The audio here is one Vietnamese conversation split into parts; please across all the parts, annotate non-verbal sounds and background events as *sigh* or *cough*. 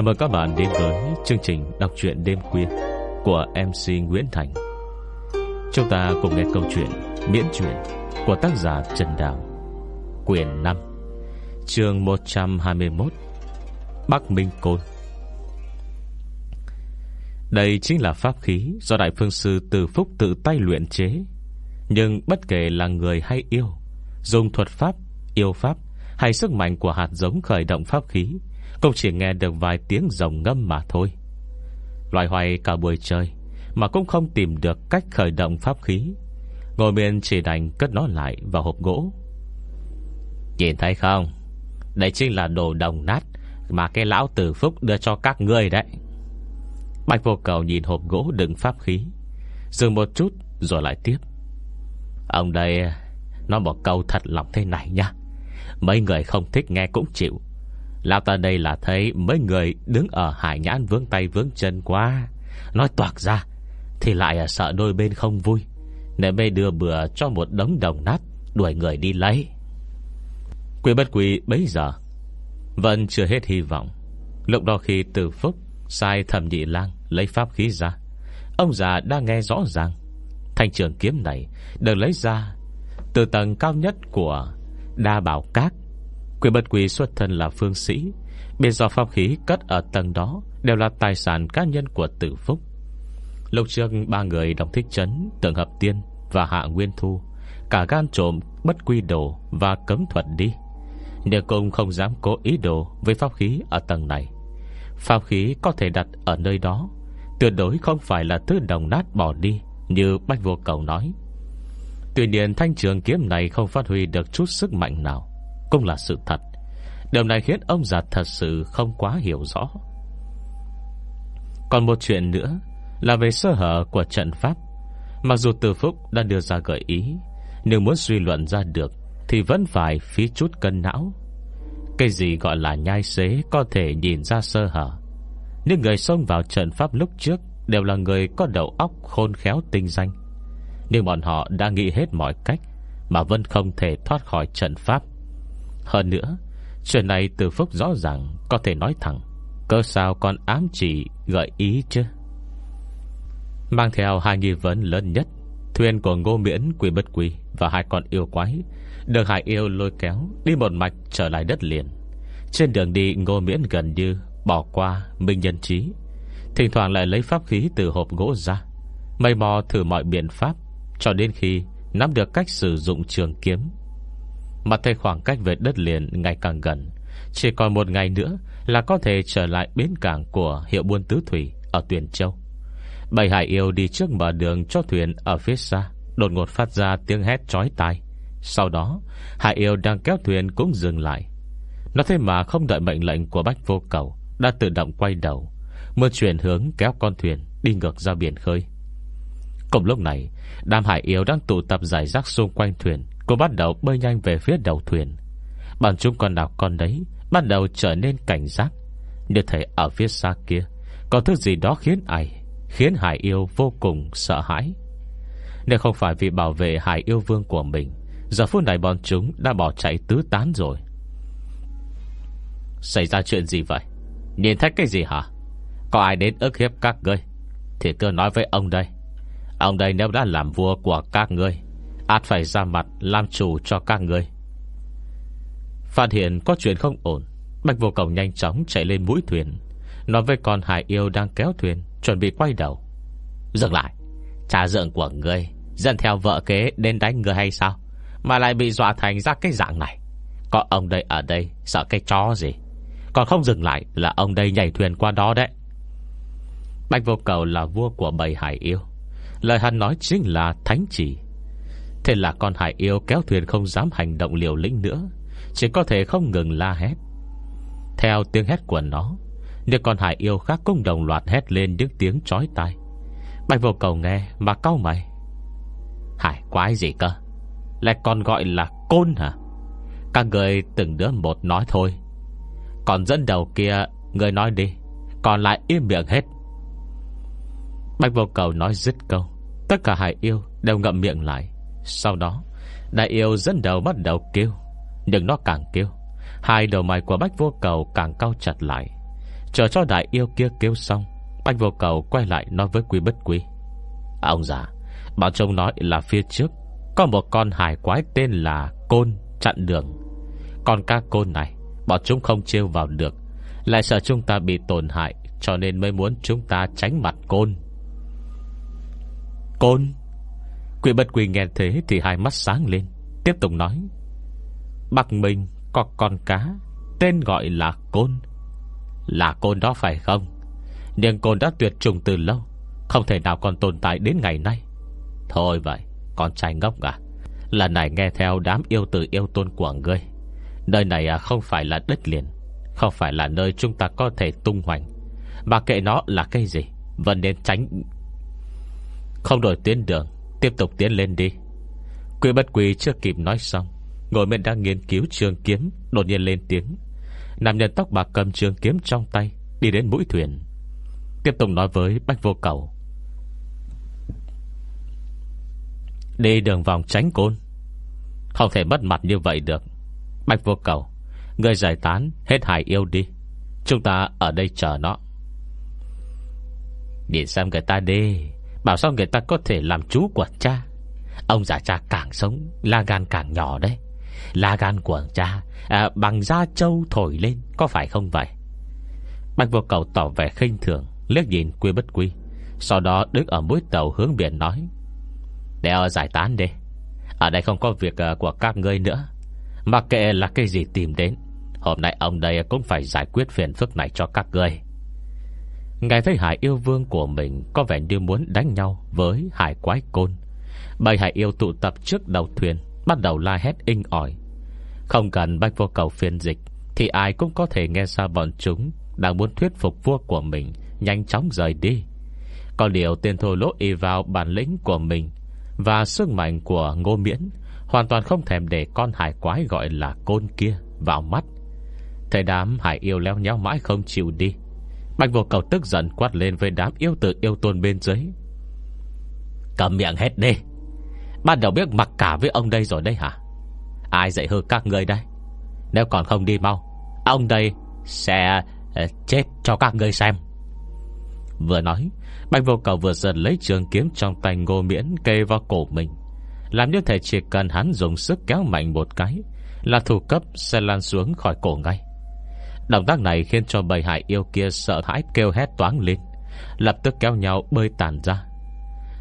Chào mừng các bạn đến với chương trình đọc truyện đêm khuya của MC Nguyễn Thành. Chúng ta cùng nghe câu chuyện miễn truyện của tác giả Trần Đào, quyển 5, chương 121, Bắc Minh Côn. Đây chính là pháp khí do Đại Phương Sư Từ Phúc tự tay luyện chế. Nhưng bất kể là người hay yêu, dùng thuật pháp, yêu pháp hay sức mạnh của hạt giống khởi động pháp khí cũng chỉ nghe được vài tiếng rồng ngâm mà thôi. Loài hoài cả buổi chơi Mà cũng không tìm được cách khởi động pháp khí. Ngồi miền chỉ đành cất nó lại vào hộp gỗ. Nhìn thấy không? Đây chính là đồ đồng nát Mà cái lão tử phúc đưa cho các ngươi đấy. Bạch vô cầu nhìn hộp gỗ đựng pháp khí, Dừng một chút rồi lại tiếp. Ông đây Nói một câu thật lòng thế này nha Mấy người không thích nghe cũng chịu. Lão ta đây là thấy mấy người đứng ở hải nhãn vướng tay vướng chân quá. Nói toạc ra, Thì lại sợ đôi bên không vui. Nên mới đưa bừa cho một đống đồng nát, Đuổi người đi lấy. Quỷ bất quỷ bấy giờ, Vẫn chưa hết hy vọng. Lúc đó khi từ phúc Sai thẩm nhị lang lấy pháp khí ra, Ông già đã nghe rõ ràng. Thanh trường kiếm này Được lấy ra Từ tầng cao nhất của Đa bảo các. Quỷ bất quỷ xuất thân là phương sĩ Bên do pháp khí cất ở tầng đó Đều là tài sản cá nhân của tử phúc. Lúc trước ba người đồng thích chấn, Tượng hợp tiên và hạ nguyên thu, Cả gan trộm bất quy đồ Và cấm thuật đi. Nhưng cũng không dám cố ý đồ Với pháp khí ở tầng này. Pháp khí có thể đặt ở nơi đó, Tuyệt đối không phải là thứ đồng nát bỏ đi, Như Bách Vô Cầu nói. Tuy nhiên thanh trường kiếm này Không phát huy được chút sức mạnh nào cũng là sự thật. Điều này khiến ông già thật sự không quá hiểu rõ. Còn một chuyện nữa Là về sơ hở của trận pháp. Mặc dù Từ Phúc đã đưa ra gợi ý, Nhưng muốn suy luận ra được Thì vẫn phải phí chút cân não. Cái gì gọi là nhai xế Có thể nhìn ra sơ hở. Những người xông vào trận pháp lúc trước Đều là người có đầu óc khôn khéo tinh danh. Nhưng bọn họ đã nghĩ hết mọi cách Mà vẫn không thể thoát khỏi trận pháp hơn nữa, Chuyện này từ phúc rõ ràng Có thể nói thẳng. Cơ sao còn ám chỉ gợi ý chứ? Mang theo hai nghi vấn lớn nhất. Thuyền của ngô miễn quỷ bất quỷ Và hai con yêu quái. Được hải yêu lôi kéo, Đi một mạch trở lại đất liền. Trên đường đi, ngô miễn gần như Bỏ qua minh nhân trí. Thỉnh thoảng lại lấy pháp khí từ hộp gỗ ra, Mây mò thử mọi biện pháp Cho đến khi nắm được cách sử dụng trường kiếm mà thấy khoảng cách về đất liền ngày càng gần. Chỉ còn một ngày nữa Là có thể trở lại bến cảng của hiệu buôn tứ thủy Ở Tuyền Châu. Bảy hải yêu đi trước mở đường cho thuyền Ở phía xa, Đột ngột phát ra tiếng hét chói tai. Sau đó, Hải yêu đang kéo thuyền cũng dừng lại. Nó thế mà không đợi mệnh lệnh của Bách Vô Cầu, Đã tự động quay đầu Mưa chuyển hướng kéo con thuyền Đi ngược ra biển khơi. Cùng lúc này, Đám hải yêu đang tụ tập giải rác xung quanh thuyền Cô bắt đầu bơi nhanh về phía đầu thuyền. Bọn chúng con nào con đấy, Bắt đầu trở nên cảnh giác. Như thể ở phía xa kia, Có thứ gì đó khiến ai, Khiến Hải yêu vô cùng sợ hãi. Nếu không phải vì bảo vệ Hải yêu vương của mình, Giờ phút này bọn chúng đã bỏ chạy tứ tán rồi. Xảy ra chuyện gì vậy? Nhìn thấy cái gì hả? Có ai đến ức hiếp các ngươi? Thì cứ nói với ông đây. Ông đây nếu đã làm vua của các ngươi át phải ra mặt làm chủ cho các người Phát hiện có chuyện không ổn, Bạch vô cầu nhanh chóng chạy lên mũi thuyền. Nói với con hải yêu đang kéo thuyền, Chuẩn bị quay đầu. Dừng lại, Cha dượng của người Dân theo vợ kế đến đánh người hay sao? Mà lại bị dọa thành ra cái dạng này. Có ông đây ở đây, Sợ cái chó gì? Còn không dừng lại là ông đây nhảy thuyền qua đó đấy. Bạch vô cầu là vua của bầy hải yêu. Lời hắn nói chính là thánh chỉ. Thế là con hải yêu kéo thuyền không dám hành động liều lĩnh nữa, Chỉ có thể không ngừng la hét. Theo tiếng hét của nó Những con hải yêu khác cũng đồng loạt hét lên những tiếng chói tai. Bạch vô cầu nghe mà cau mày. Hải quái gì cơ? Lại còn gọi là côn hả? Các người từng đứa một nói thôi. Còn dẫn đầu kia, Người nói đi, Còn lại im miệng hết. Bạch vô cầu nói dứt câu, Tất cả hải yêu đều ngậm miệng lại sau đó, Đại yêu dẫn đầu bắt đầu kêu, Nhưng nó càng kêu. Hai đầu mày của bách vô cầu càng cao chặt lại. Chờ cho đại yêu kia kêu xong, bách vô cầu quay lại nói với quý bất quý Ông già, Bảo trông nói là phía trước, Có một con hải quái tên là Côn chặn đường. Còn ca côn này, Bọn chúng không trêu vào được, Lại sợ chúng ta bị tổn hại, Cho nên mới muốn chúng ta tránh mặt côn. Côn? Quỷ bất quỷ nghe thế Thì hai mắt sáng lên, Tiếp tục nói. Bắc Minh có con cá, Tên gọi là côn. Là côn đó phải không? Nhưng côn đã tuyệt chủng từ lâu, Không thể nào còn tồn tại đến ngày nay. Thôi vậy, Con trai ngốc à Lần này nghe theo đám yêu tử yêu tôn của ngươi. Nơi này à không phải là đất liền, Không phải là nơi chúng ta có thể tung hoành. Mà kệ nó là cái gì, Vẫn nên tránh. Không đổi tuyến đường Tiếp tục tiến lên đi. Quỷ bất quỷ chưa kịp nói xong, Ngồi bên đang nghiên cứu trường kiếm, Đột nhiên lên tiếng. Nam nhân tóc bạc cầm trường kiếm trong tay, Đi đến mũi thuyền. Tiếp tục nói với Bách Vô Cầu. Đi đường vòng tránh côn. Không thể mất mặt như vậy được. Bạch vô cầu, Người giải tán hết hải yêu đi. Chúng ta ở đây chờ nó. Nhìn xem người ta đi. Bảo sao người ta có thể làm chú của cha? Ông già cha càng sống La gan càng nhỏ đấy. La gan của cha à, Bằng da trâu thổi lên Có phải không vậy? Bạch vô cầu tỏ vẻ khinh thường Liếc nhìn quy bất quy. Sau đó đứng ở mũi tàu hướng biển nói Đeo giải tán đi. Ở đây không có việc à, của các ngươi nữa. Mặc kệ là cái gì tìm đến Hôm nay ông đây cũng phải giải quyết phiền phức này cho các ngươi. Ngài thấy hải yêu vương của mình Có vẻ như muốn đánh nhau với hải quái côn. Bầy hải yêu tụ tập trước đầu thuyền, Bắt đầu la hét inh ỏi. Không cần bách vô cầu phiên dịch, Thì ai cũng có thể nghe ra bọn chúng Đang muốn thuyết phục vua của mình Nhanh chóng rời đi. Có điều tên thô lỗ y vào bản lĩnh của mình Và sức mạnh của ngô miễn Hoàn toàn không thèm để con hải quái gọi là côn kia Vào mắt. Thầy đám hải yêu leo nhau mãi không chịu đi Bạch vô cầu tức giận quát lên Với đám yêu tự yêu tôn bên dưới. Cầm miệng hết đi. Ban đầu biết mặc cả với ông đây rồi đấy hả? Ai dạy hư các người đây? Nếu còn không đi mau, Ông đây sẽ ờ, chết cho các người xem. Vừa nói, Bạch vô cầu vừa dần lấy trường kiếm Trong tay ngô miễn kê vào cổ mình. Làm như thể chỉ cần hắn dùng sức kéo mạnh một cái, Là thủ cấp sẽ lan xuống khỏi cổ ngay. Động tác này khiến cho bầy hải yêu kia sợ hãi kêu hét toáng lên. Lập tức kéo nhau bơi tàn ra.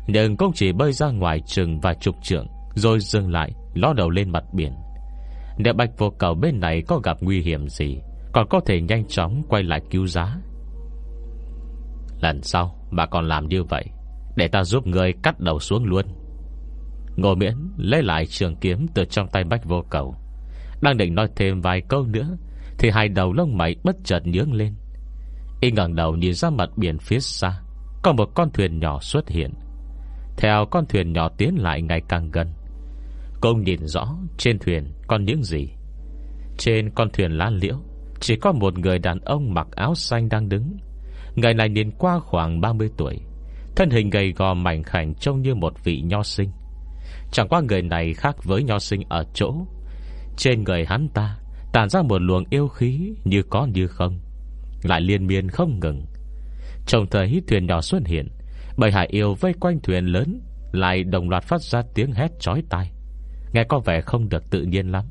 Nhưng cũng chỉ bơi ra ngoài chừng vài chục trượng, Rồi dừng lại, Ló đầu lên mặt biển. Nếu bạch vô cầu bên này có gặp nguy hiểm gì, Còn có thể nhanh chóng quay lại cứu giá. Lần sau, bà còn làm như vậy, Để ta giúp người cắt đầu xuống luôn. Ngô miễn lấy lại trường kiếm Từ trong tay bách vô cầu, Đang định nói thêm vài câu nữa thì hai đầu lông mày bất chợt nhướng lên. Y ngẩng đầu nhìn ra mặt biển phía xa, Có một con thuyền nhỏ xuất hiện. Theo con thuyền nhỏ tiến lại ngày càng gần Công nhìn rõ Trên thuyền còn những gì. Trên con thuyền lá liễu, Chỉ có một người đàn ông mặc áo xanh đang đứng. Người này nhìn qua khoảng 30 tuổi, Thân hình gầy gò mảnh khảnh Trông như một vị nho sinh. Chẳng qua người này khác với nho sinh ở chỗ, Trên người hắn ta Tàn ra một luồng yêu khí Như có như không, Lại liên miên không ngừng. Trông thấy thuyền nhỏ xuất hiện Bởi hải yêu vây quanh thuyền lớn, Lại đồng loạt phát ra tiếng hét chói tai. Nghe có vẻ không được tự nhiên lắm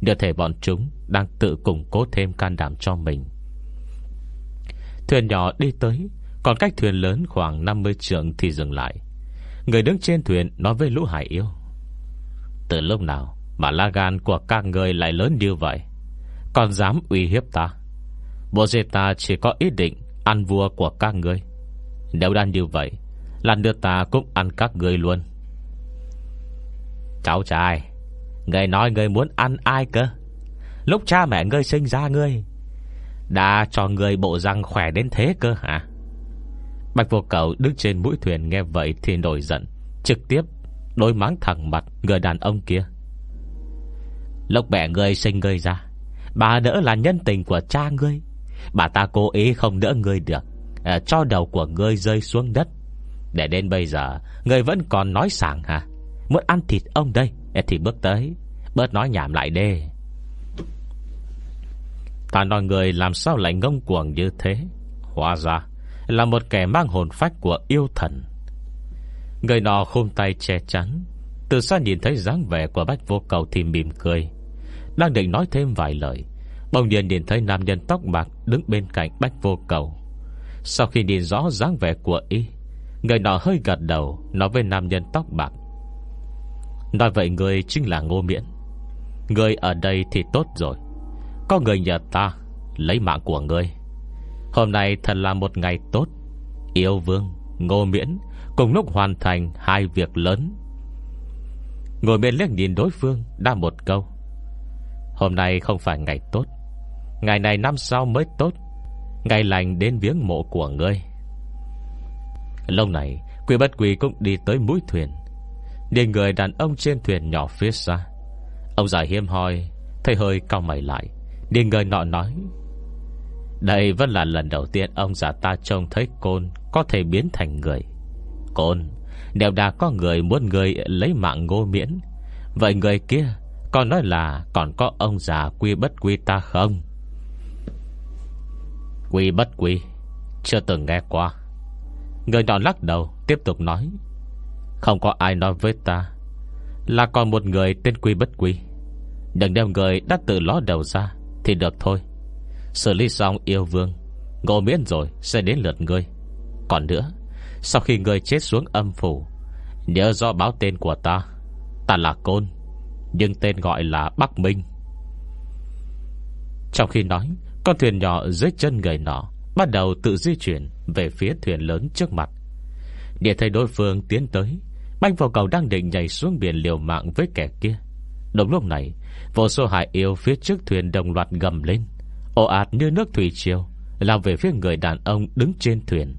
Đưa thể bọn chúng Đang tự củng cố thêm can đảm cho mình. Thuyền nhỏ đi tới, Còn cách thuyền lớn khoảng 50 trượng thì dừng lại. Người đứng trên thuyền nói với lũ hải yêu, Từ lúc nào Mà la gan của các người lại lớn như vậy? Còn dám uy hiếp ta? Bộ dê ta chỉ có ý định Ăn vua của các ngươi. Nếu đang như vậy Lần đưa ta cũng ăn các ngươi luôn. Cháu trai Người nói người muốn ăn ai cơ? Lúc cha mẹ ngươi sinh ra ngươi, Đã cho người bộ răng khỏe đến thế cơ hả? Bạch vô cầu đứng trên mũi thuyền nghe vậy thì nổi giận, Trực tiếp Đôi mắng thẳng mặt người đàn ông kia. Lúc mẹ ngươi sinh ngươi ra Bà đỡ là nhân tình của cha ngươi. Bà ta cố ý không đỡ ngươi được. À, Cho đầu của ngươi rơi xuống đất. Để đến bây giờ Ngươi vẫn còn nói sảng hả? Muốn ăn thịt ông đây ờ, Thì bước tới. Bớt nói nhảm lại đi. Ta nói người làm sao lại ngông cuồng như thế? Hóa ra Là một kẻ mang hồn phách của yêu thần. Người nọ khung tay che chắn. Từ xa nhìn thấy dáng vẻ của bách vô cầu Thì mỉm cười. Đang định nói thêm vài lời Bỗng nhiên nhìn thấy nam nhân tóc bạc Đứng bên cạnh bách vô cầu. Sau khi nhìn rõ dáng vẻ của y Người nọ hơi gật đầu Nói với nam nhân tóc bạc. Nói vậy người chính là ngô miễn. Người ở đây thì tốt rồi. Có người nhờ ta Lấy mạng của người. Hôm nay thật là một ngày tốt. Yêu vương, ngô miễn Cùng lúc hoàn thành hai việc lớn. Ngồi bên liếc nhìn đối phương Đã một câu. Hôm nay không phải ngày tốt. Ngày này năm sau mới tốt. Ngày lành đến viếng mộ của ngươi. Lâu này Quỷ bất quỷ cũng đi tới mũi thuyền. Điền người đàn ông trên thuyền nhỏ phía xa. Ông già hiêm hoi, Thấy hơi cao mày lại Điền người nọ nói, Đây vẫn là lần đầu tiên ông già ta trông thấy côn Có thể biến thành người. Côn Nếu đã có người muốn người lấy mạng ngô miễn. Vậy người kia con nói là còn có ông già quy bất quy ta không? Quy bất quy? Chưa từng nghe qua. Người nọ lắc đầu, Tiếp tục nói. Không có ai nói với ta Là còn một người tên Quy bất quy. Đừng đem người đã tự ló đầu ra Thì được thôi. Xử lý xong yêu vương Ngộ miễn rồi sẽ đến lượt ngươi Còn nữa, Sau khi ngươi chết xuống âm phủ, Nhớ do báo tên của ta. Ta là Côn nhưng tên gọi là Bắc Minh. Trong khi nói, Con thuyền nhỏ dưới chân người nọ Bắt đầu tự di chuyển Về phía thuyền lớn trước mặt. Để thấy đối phương tiến tới, Banh vào cầu đang định nhảy xuống biển liều mạng với kẻ kia. Đúng lúc này, Vô số hải yêu phía trước thuyền đồng loạt gầm lên, Ồ ạt như nước thủy triều, Lao về phía người đàn ông đứng trên thuyền.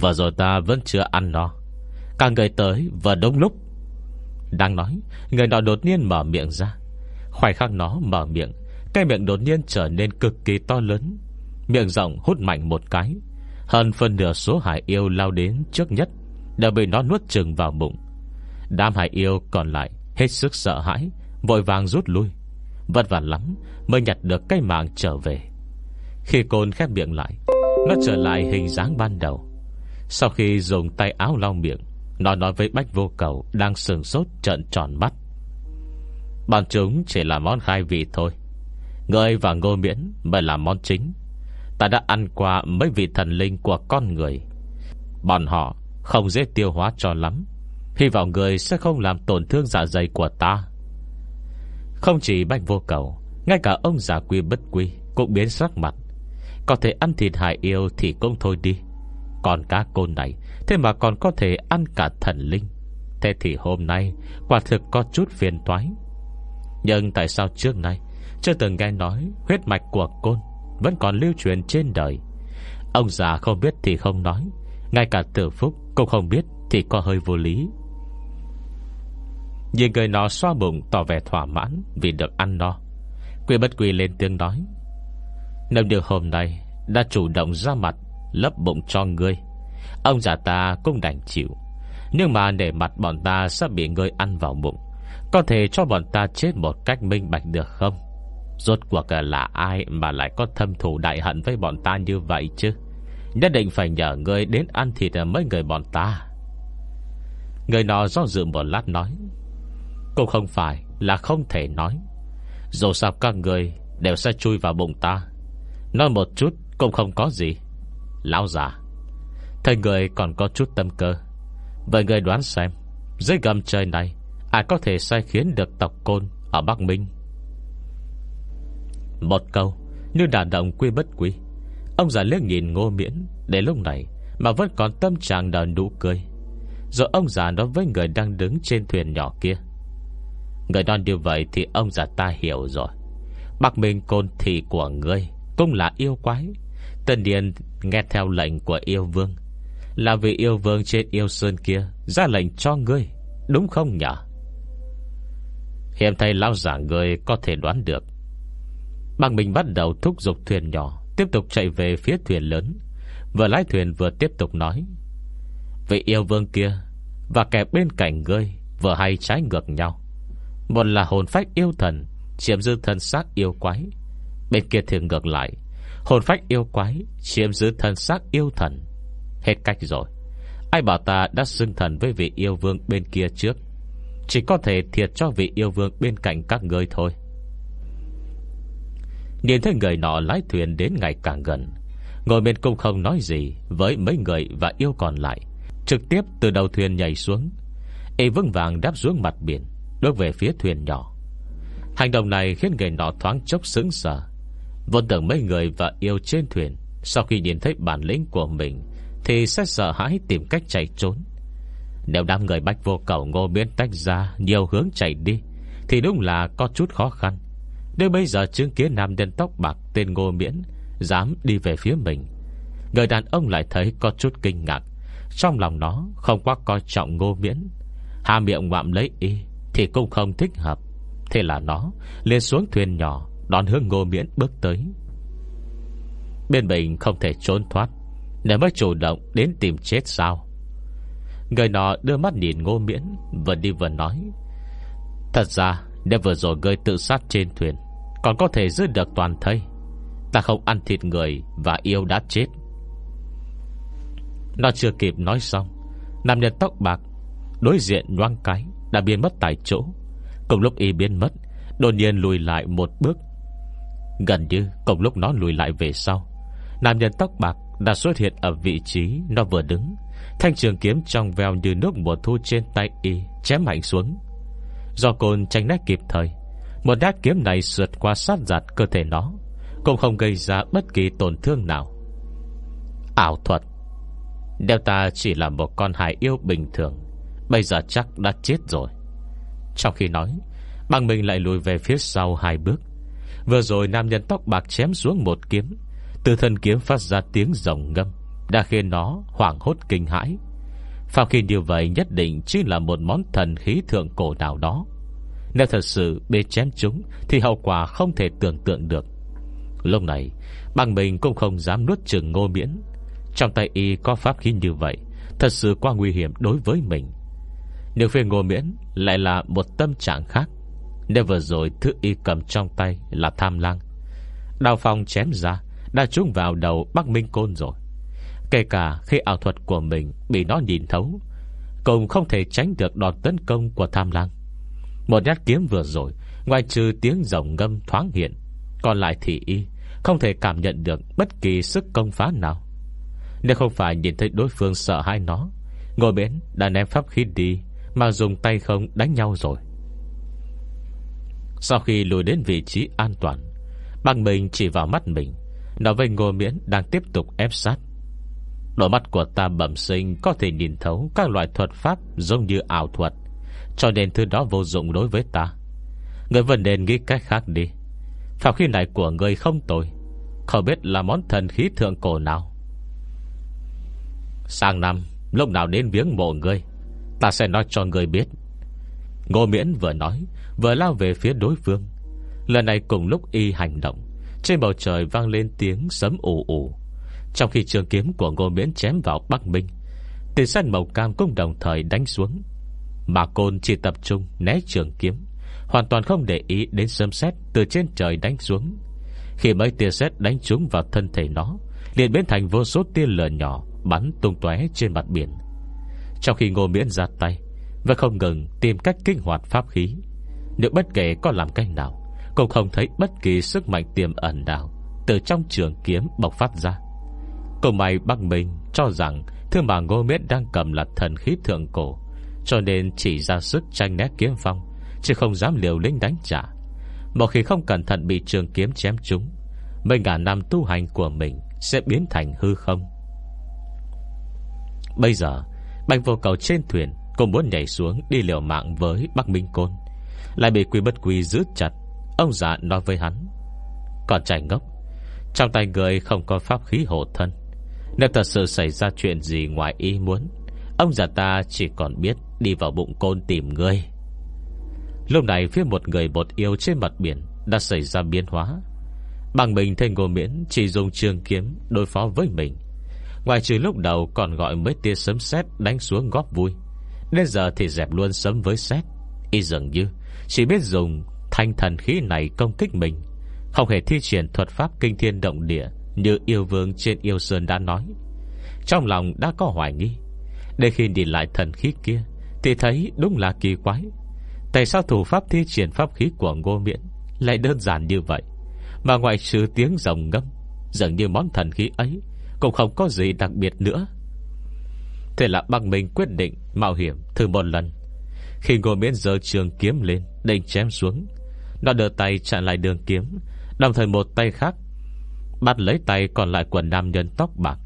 Và rồi ta vẫn chưa ăn nó Càng người tới và đúng lúc. Đang nói, Người nọ đột nhiên mở miệng ra. Khoảnh khắc nó mở miệng, Cái miệng đột nhiên trở nên cực kỳ to lớn. Miệng rộng hút mạnh một cái, Hơn phần nửa số hải yêu lao đến trước nhất, Đã bị nó nuốt chừng vào bụng. Đám hải yêu còn lại Hết sức sợ hãi, Vội vàng rút lui. Vất vả lắm mới nhặt được cây mạng trở về. Khi côn khép miệng lại, Nó trở lại hình dáng ban đầu. Sau khi dùng tay áo lau miệng nó nói với bách vô cầu Đang sừng sốt trận tròn mắt. Bọn chúng chỉ là món khai vị thôi. Người và ngô miễn Mới là món chính. Ta đã ăn qua mấy vị thần linh của con người. Bọn họ không dễ tiêu hóa cho lắm. Hy vọng người sẽ không làm tổn thương dạ dày của ta. Không chỉ bách vô cầu, Ngay cả ông giả quy bất quy Cũng biến sắc mặt. Có thể ăn thịt hải yêu thì cũng thôi đi. Còn cá côn này, Thế mà còn có thể ăn cả thần linh. Thế thì hôm nay, Quả thực có chút phiền toái. Nhưng tại sao trước nay, Chưa từng nghe nói huyết mạch của côn Vẫn còn lưu truyền trên đời? Ông già không biết thì không nói, Ngay cả tử phúc cũng không biết Thì có hơi vô lý. Nhìn người nó xoa bụng tỏ vẻ thỏa mãn Vì được ăn no. Quỷ bất quỷ lên tiếng nói, Nếu được hôm nay Đã chủ động ra mặt Lấp bụng cho ngươi. Ông già ta cũng đành chịu. Nhưng mà để mặt bọn ta sắp bị ngươi ăn vào bụng. Có thể cho bọn ta chết một cách minh bạch được không? Rốt cuộc là ai Mà lại có thâm thù đại hận với bọn ta như vậy chứ? Nhất định phải nhờ ngươi đến ăn thịt mấy người bọn ta. Người nó do dự một lát nói, cũng không phải là không thể nói. Dù sao các người Đều sẽ chui vào bụng ta. Nói một chút cũng không có gì. Lão già, Thầy người còn có chút tâm cơ. Vậy người đoán xem, Dưới gầm trời này, Ai có thể sai khiến được tộc côn Ở Bắc Minh? Một câu, Như đàn động quy bất quy, Ông già liếc nhìn ngô miễn, Để lúc này Mà vẫn còn tâm trạng nở nụ cười. Rồi ông già nói với người đang đứng trên thuyền nhỏ kia, Người nói như vậy thì ông già ta hiểu rồi. Bắc Minh côn thị của ngươi Cũng là yêu quái Tân Điền nghe theo lệnh của yêu vương, Là vì yêu vương trên yêu sơn kia, Ra lệnh cho ngươi, Đúng không nhỉ? Hiện thầy lão giả ngươi có thể đoán được. Bằng mình bắt đầu thúc giục thuyền nhỏ, Tiếp tục chạy về phía thuyền lớn. Vừa lái thuyền vừa tiếp tục nói, Vị yêu vương kia Và kẻ bên cạnh ngươi Vừa hay trái ngược nhau. Một là hồn phách yêu thần, Chiếm dư thân xác yêu quái, Bên kia thì ngược lại Hồn phách yêu quái, Chiếm giữ thân xác yêu thần. Hết cách rồi. Ai bảo ta đã xưng thần với vị yêu vương bên kia trước? Chỉ có thể thiệt cho vị yêu vương bên cạnh các ngươi thôi. Nhìn thấy người nọ lái thuyền đến ngày càng gần, Ngồi bên cung không nói gì Với mấy người và yêu còn lại, Trực tiếp từ đầu thuyền nhảy xuống. Y vững vàng đáp xuống mặt biển, Bước về phía thuyền nhỏ. Hành động này khiến người nọ thoáng chốc sững sờ. Vốn tưởng mấy người và yêu trên thuyền. Sau khi nhìn thấy bản lĩnh của mình, Thì sẽ sợ hãi tìm cách chạy trốn. Nếu đám người bách vô cầu ngô biến tách ra, Nhiều hướng chạy đi, Thì đúng là có chút khó khăn. Nếu bây giờ chứng kiến nam nhân tóc bạc Tên ngô miễn Dám đi về phía mình, Người đàn ông lại thấy có chút kinh ngạc. Trong lòng nó không quá coi trọng ngô miễn, Hà miệng ngoạm lấy y Thì cũng không thích hợp. Thế là nó lên xuống thuyền nhỏ Đón hướng ngô miễn bước tới. Bên mình không thể trốn thoát Nếu mới chủ động đến tìm chết sao? Người nọ đưa mắt nhìn ngô miễn, Vừa đi vừa nói, Thật ra Nếu vừa rồi ngươi tự sát trên thuyền, Còn có thể giữ được toàn thây. Ta không ăn thịt người Và yêu đã chết. Nó chưa kịp nói xong, Nam nhân tóc bạc, Đối diện nhoang cái, Đã biến mất tại chỗ. Cùng lúc y biến mất, Đột nhiên lùi lại một bước Gần như cùng lúc nó lùi lại về sau. Nam nhân tóc bạc đã xuất hiện Ở vị trí nó vừa đứng. Thanh trường kiếm trong veo như nước mùa thu Trên tay y chém mạnh xuống. Do côn tranh né kịp thời, Một đát kiếm này sượt qua sát giặt cơ thể nó, Cũng không gây ra bất kỳ tổn thương nào. Ảo thuật. Delta chỉ là một con hải yêu bình thường, Bây giờ chắc đã chết rồi. Trong khi nói Bằng mình lại lùi về phía sau hai bước. Vừa rồi nam nhân tóc bạc chém xuống một kiếm. Từ thân kiếm phát ra tiếng rồng ngâm, Đã khiến nó hoảng hốt kinh hãi. Phạm khi điều vậy nhất định Chỉ là một món thần khí thượng cổ nào đó. Nếu thật sự bị chém chúng, Thì hậu quả không thể tưởng tượng được. Lúc này Bằng mình cũng không dám nuốt chừng ngô miễn. Trong tay y có pháp khí như vậy, Thật sự quá nguy hiểm đối với mình. Nhưng phía ngô miễn Lại là một tâm trạng khác nếu vừa rồi thứ y cầm trong tay Là tham lang. Đào phong chém ra, Đã trúng vào đầu Bắc Minh Côn rồi. Kể cả khi ảo thuật của mình Bị nó nhìn thấu, Cũng không thể tránh được đòn tấn công của tham lang. Một nhát kiếm vừa rồi Ngoài trừ tiếng rồng ngâm thoáng hiện, Còn lại thì y Không thể cảm nhận được bất kỳ sức công phá nào. Nếu không phải nhìn thấy đối phương sợ hai nó, Ngồi bến đã ném pháp khí đi, Mà dùng tay không đánh nhau rồi sau khi lùi đến vị trí an toàn Bằng mình chỉ vào mắt mình, Nói với Ngô Miễn đang tiếp tục ép sát. Đôi mắt của ta bẩm sinh Có thể nhìn thấu các loại thuật pháp Giống như ảo thuật, Cho nên thứ đó vô dụng đối với ta. Người vẫn nên nghĩ cách khác đi. Phạm khí này của người không tồi, Không biết là món thần khí thượng cổ nào. Sang năm, Lúc nào đến viếng mộ ngươi, Ta sẽ nói cho người biết. Ngô Miễn vừa nói, Vừa lao về phía đối phương. Lần này cùng lúc y hành động, Trên bầu trời vang lên tiếng sấm ủ ủ Trong khi trường kiếm của Ngô Miễn chém vào Bắc Minh Tiền sắt màu cam cũng đồng thời đánh xuống. Mà côn chỉ tập trung né trường kiếm, Hoàn toàn không để ý đến sấm sét Từ trên trời đánh xuống. Khi mấy tia sét đánh trúng vào thân thể nó, liền biến thành vô số tia lửa nhỏ Bắn tung tóe trên mặt biển. Trong khi Ngô Miễn ra tay và không ngừng tìm cách kích hoạt pháp khí. Nếu bất kể có làm cách nào, Cũng không thấy bất kỳ sức mạnh tiềm ẩn nào Từ trong trường kiếm bộc phát ra. Cùng mày Bắc Minh cho rằng Thứ mà Ngô Miết đang cầm là thần khí thượng cổ, Cho nên chỉ ra sức tranh né kiếm phong, Chứ không dám liều lĩnh đánh trả. Một khi không cẩn thận bị trường kiếm chém trúng, Mấy ngàn năm tu hành của mình Sẽ biến thành hư không. Bây giờ Bành vô cầu trên thuyền Cô muốn nhảy xuống đi liều mạng với Bắc Minh Côn. Lại bị quy bất quy giữ chặt. Ông già nói với hắn. Còn trai ngốc. Trong tay người không có pháp khí hộ thân. Nếu thật sự xảy ra chuyện gì ngoài ý muốn, Ông già ta chỉ còn biết Đi vào bụng côn tìm ngươi. Lúc này phía một người bột yêu trên mặt biển Đã xảy ra biến hóa. Bằng mình thấy ngô miễn Chỉ dùng trường kiếm đối phó với mình. Ngoài trừ lúc đầu còn gọi mấy tia sấm sét Đánh xuống góp vui. Đến giờ thì dẹp luôn sớm với xét Y dường như chỉ biết dùng thanh thần khí này công kích mình. Không hề thi triển thuật pháp kinh thiên động địa Như yêu vương trên yêu sơn đã nói. Trong lòng đã có hoài nghi. Để khi nhìn lại thần khí kia, Thì thấy đúng là kỳ quái. Tại sao thủ pháp thi triển pháp khí của Ngô Miễn Lại đơn giản như vậy, Mà ngoại trừ tiếng rồng ngâm, Dường như món thần khí ấy Cũng không có gì đặc biệt nữa? Thế là băng mình quyết định Mạo hiểm thử một lần. Khi Ngô Miễn giờ trường kiếm lên Định chém xuống. Nó đưa tay chặn lại đường kiếm, Đồng thời một tay khác Bắt lấy tay còn lại của nam nhân tóc bạc.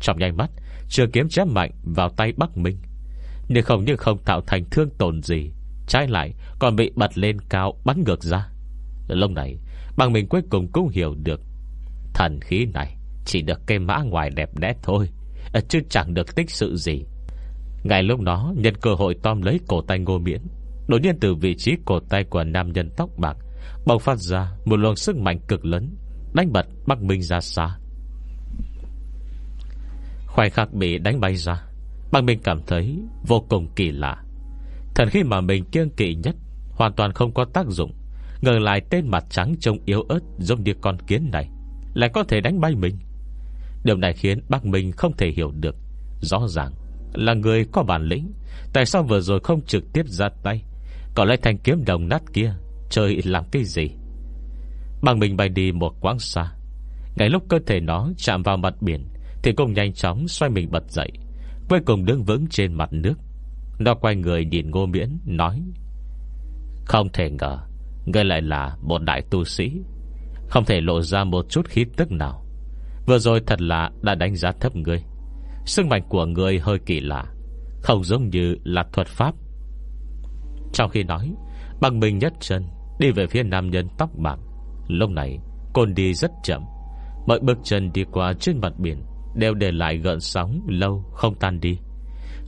Trong nhanh mắt, Trường kiếm chém mạnh vào tay Bắc Minh. Nhưng không như không tạo thành thương tổn gì, Trái lại còn bị bật lên cao Bắn ngược ra. Lúc này bằng mình cuối cùng cũng hiểu được Thần khí này Chỉ được cây mã ngoài đẹp đẽ thôi. Ờ, chứ chẳng được tích sự gì. Ngay lúc đó, nhân cơ hội tom lấy cổ tay ngô miễn, Đột nhiên từ vị trí cổ tay của nam nhân tóc bạc Bầu phát ra một luồng sức mạnh cực lớn, Đánh bật Bắc Minh ra xa. Khoảnh khắc bị đánh bay ra, Bắc Minh cảm thấy vô cùng kỳ lạ. Thần khi mà mình kiêng kỵ nhất Hoàn toàn không có tác dụng, Ngờ lại tên mặt trắng trông yếu ớt Giống như con kiến này, Lại có thể đánh bay mình. Điều này khiến bác Minh không thể hiểu được. Rõ ràng là người có bản lĩnh, Tại sao vừa rồi không trực tiếp ra tay? Còn lại thanh kiếm đồng nát kia Trời làm cái gì? Bằng mình bay đi một quãng xa. Ngay lúc cơ thể nó chạm vào mặt biển, Thì cũng nhanh chóng xoay mình bật dậy, Cuối cùng đứng vững trên mặt nước. Nó quay người nhìn ngô miễn, Nói, Không thể ngờ, Ngươi lại là một đại tu sĩ. Không thể lộ ra một chút khí tức nào. Vừa rồi thật là đã đánh giá thấp ngươi. Sức mạnh của ngươi hơi kỳ lạ, Không giống như là thuật pháp. Trong khi nói, Bằng mình nhất chân, Đi về phía nam nhân tóc bạc. Lúc này, côn đi rất chậm. Mọi bước chân đi qua trên mặt biển Đều để lại gợn sóng lâu không tan đi.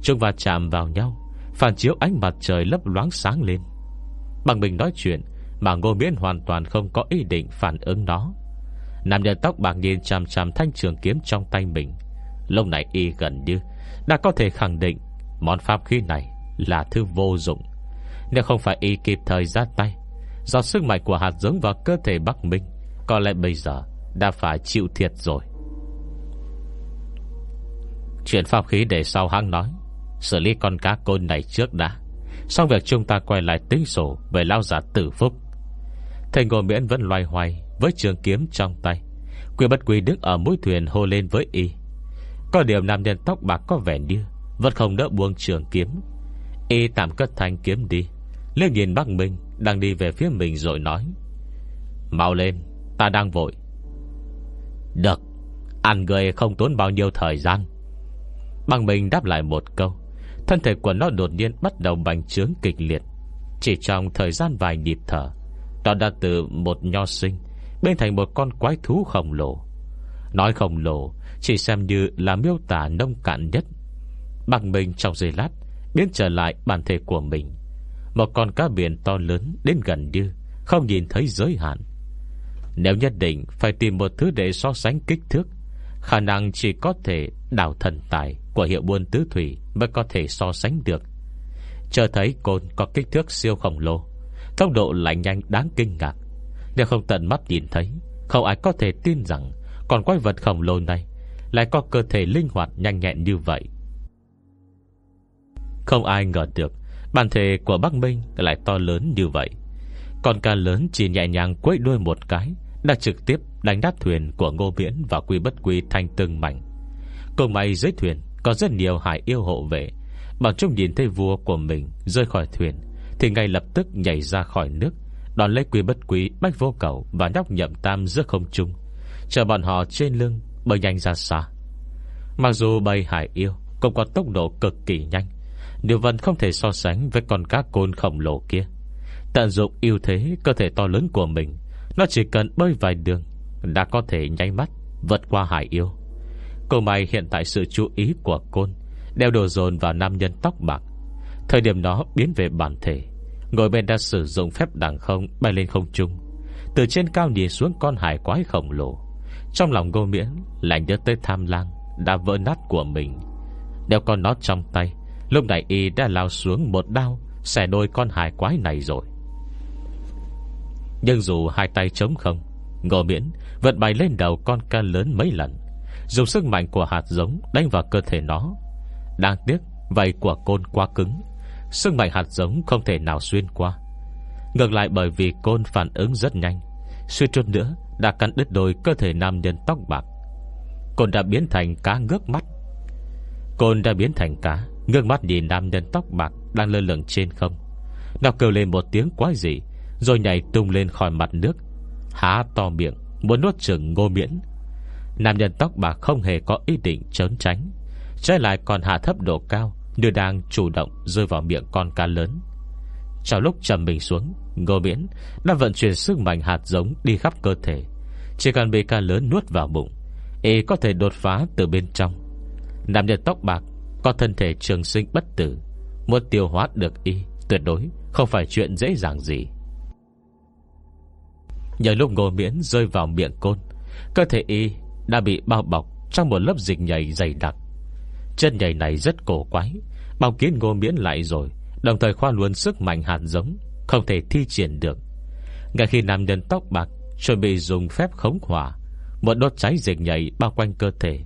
Chúng va chạm vào nhau, Phản chiếu ánh mặt trời lấp loáng sáng lên. Bằng mình nói chuyện Mà Ngô Miễn hoàn toàn không có ý định phản ứng nó. Nam nhân tóc bạc nhìn chằm chằm thanh trường kiếm trong tay mình. Lúc này y gần như Đã có thể khẳng định Món pháp khí này là thứ vô dụng. Nếu không phải y kịp thời ra tay, Do sức mạnh của hạt giống vào cơ thể Bắc Minh, Có lẽ bây giờ Đã phải chịu thiệt rồi. Chuyện pháp khí để sau hãng nói, Xử lý con cá côn này trước đã. Xong việc chúng ta quay lại tính sổ Về lao giả tử phúc. Thầy ngồi miễn vẫn loay hoay với trường kiếm trong tay. Quỷ bất quỳ đứng ở mũi thuyền hô lên với y. Có điều nam nhân tóc bạc có vẻ như Vẫn không đỡ buông trường kiếm. Y tạm cất thanh kiếm đi. Liếc nhìn bác Minh Đang đi về phía mình rồi nói, Mau lên, Ta đang vội. Được, Ăn người không tốn bao nhiêu thời gian. Bằng mình đáp lại một câu. Thân thể của nó đột nhiên bắt đầu bành trướng kịch liệt. Chỉ trong thời gian vài nhịp thở, Nó đã từ một nho sinh Bên thành một con quái thú khổng lồ. Nói khổng lồ, Chỉ xem như là miêu tả nông cạn nhất. Bằng mình trong giây lát Biến trở lại bản thể của mình. Một con cá biển to lớn Đến gần như Không nhìn thấy giới hạn. Nếu nhất định phải tìm một thứ để so sánh kích thước, Khả năng chỉ có thể đảo thần tài Của hiệu buôn tứ thủy Mới có thể so sánh được. Chờ thấy côn có kích thước siêu khổng lồ, Tốc độ lại nhanh đáng kinh ngạc. Nếu không tận mắt nhìn thấy, Không ai có thể tin rằng Còn quái vật khổng lồ này Lại có cơ thể linh hoạt nhanh nhẹn như vậy. Không ai ngờ được, Bản thể của Bắc Minh lại to lớn như vậy. Còn ca lớn chỉ nhẹ nhàng quấy đuôi một cái, Đã trực tiếp đánh đáp thuyền của Ngô Miễn Và Quy Bất Quy thanh từng mảnh Cùng may dưới thuyền, Có rất nhiều hải yêu hộ vệ. Bảo chúng nhìn thấy vua của mình rơi khỏi thuyền, Thì ngay lập tức nhảy ra khỏi nước đoàn lấy Quy Bất quý, Bách vô cầu Và nhóc nhậm tam giữa không trung, Chờ bọn họ trên lưng bơi nhanh ra xa. Mặc dù bầy hải yêu Cũng có tốc độ cực kỳ nhanh Điều vẫn không thể so sánh với con cá côn khổng lồ kia. Tận dụng ưu thế cơ thể to lớn của mình, Nó chỉ cần bơi vài đường Đã có thể nháy mắt Vượt qua hải yêu. Cô may hiện tại sự chú ý của côn Đeo đồ dồn vào nam nhân tóc bạc. Thời điểm đó biến về bản thể Ngồi bên đã sử dụng phép đằng không, Bay lên không trung. Từ trên cao nhìn xuống con hải quái khổng lồ. Trong lòng ngô miễn Lại nhớ tới tham lang, Đã vỡ nát của mình. Đeo con nó trong tay, Lúc này y đã lao xuống một đao, Xẻ đôi con hải quái này rồi. Nhưng dù hai tay trống không, Ngô miễn vẫn bay lên đầu con ca lớn mấy lần. Dùng sức mạnh của hạt giống Đánh vào cơ thể nó, Đáng tiếc vậy của côn quá cứng. Sức mạnh hạt giống không thể nào xuyên qua. Ngược lại bởi vì côn phản ứng rất nhanh Suy chút nữa Đã cắn đứt đôi cơ thể nam nhân tóc bạc. Côn đã biến thành cá ngước mắt. Côn đã biến thành cá, Ngước mắt nhìn nam nhân tóc bạc Đang lơ lửng trên không. Nó kêu lên một tiếng quái dị, Rồi nhảy tung lên khỏi mặt nước, Há to miệng, Muốn nuốt chừng ngô miễn. Nam nhân tóc bạc không hề có ý định trốn tránh, Trái lại còn hạ thấp độ cao như đang chủ động rơi vào miệng con cá lớn. Trong lúc trầm mình xuống, Ngô miễn đã vận chuyển sức mạnh hạt giống Đi khắp cơ thể. Chỉ cần bị cá lớn nuốt vào bụng, Y có thể đột phá từ bên trong. Nam nhân tóc bạc, Có thân thể trường sinh bất tử, Muốn tiêu hóa được Y Tuyệt đối không phải chuyện dễ dàng gì. Nhờ lúc ngô miễn rơi vào miệng côn, Cơ thể Y đã bị bao bọc Trong một lớp dịch nhảy dày đặc. Chân nhảy này rất cổ quái. Bao kiến ngô miễn lại rồi, Đồng thời khoa luôn sức mạnh hạt giống, Không thể thi triển được. Ngay khi nam nhân tóc bạc Chuẩn bị dùng phép khống hỏa, Một đốt cháy dịch nhảy bao quanh cơ thể.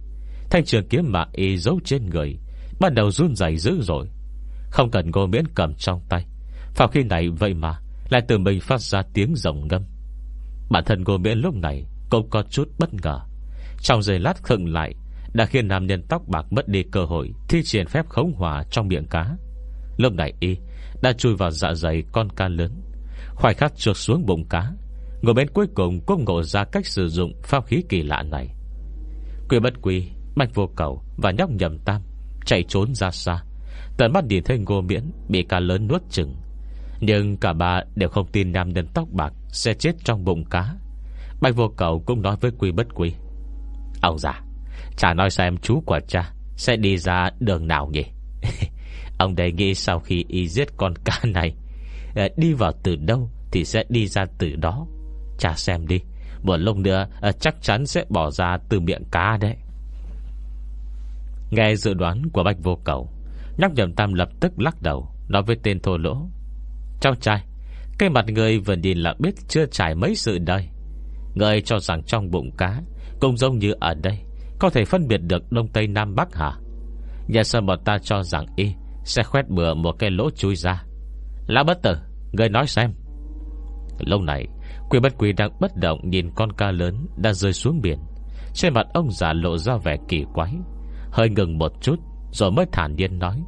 Thanh trường kiếm mà y giấu trên người, Bắt đầu run dày dữ rồi Không cần ngô miễn cầm trong tay. Vào khi này vậy mà, Lại từ mình phát ra tiếng rồng ngâm. Bản thân ngô miễn lúc này Cũng có chút bất ngờ. Trong giây lát khựng lại đã khiến nam nhân tóc bạc mất đi cơ hội Thi triển phép khống hỏa trong miệng cá. Lúc này y Đã chui vào dạ dày con cá lớn Khoảnh khắc trượt xuống bụng cá. Ngồi bên cuối cùng cũng ngộ ra cách sử dụng Pháp khí kỳ lạ này. Quy bất quy, Bạch vô cầu và nhóc nhầm tam Chạy trốn ra xa. Tận mắt nhìn thấy ngô miễn Bị cá lớn nuốt chừng Nhưng cả ba đều không tin nam nhân tóc bạc Sẽ chết trong bụng cá. Bạch vô cầu cũng nói với quy bất quy, Ông già Chả nói xem chú của cha Sẽ đi ra đường nào nhỉ? *laughs* Ông đề nghị sau khi y giết con cá này ờ, Đi vào từ đâu Thì sẽ đi ra từ đó. Cha xem đi, Một lúc nữa ờ, chắc chắn sẽ bỏ ra từ miệng cá đấy. Nghe dự đoán của Bạch Vô Cầu, Nhóc nhầm tam lập tức lắc đầu, Nói với tên thô lỗ. Trong trai, Cái mặt người vừa nhìn là biết chưa trải mấy sự đời. Người cho rằng trong bụng cá Cũng giống như ở đây có thể phân biệt được Đông Tây Nam Bắc hả? Nhà sơ bọn ta cho rằng y Sẽ khoét bừa một cái lỗ chui ra. Lão bất tử, Người nói xem. Lâu này Quỷ bất quỷ đang bất động Nhìn con ca lớn đang rơi xuống biển. Trên mặt ông già lộ ra vẻ kỳ quái. Hơi ngừng một chút, Rồi mới thản nhiên nói.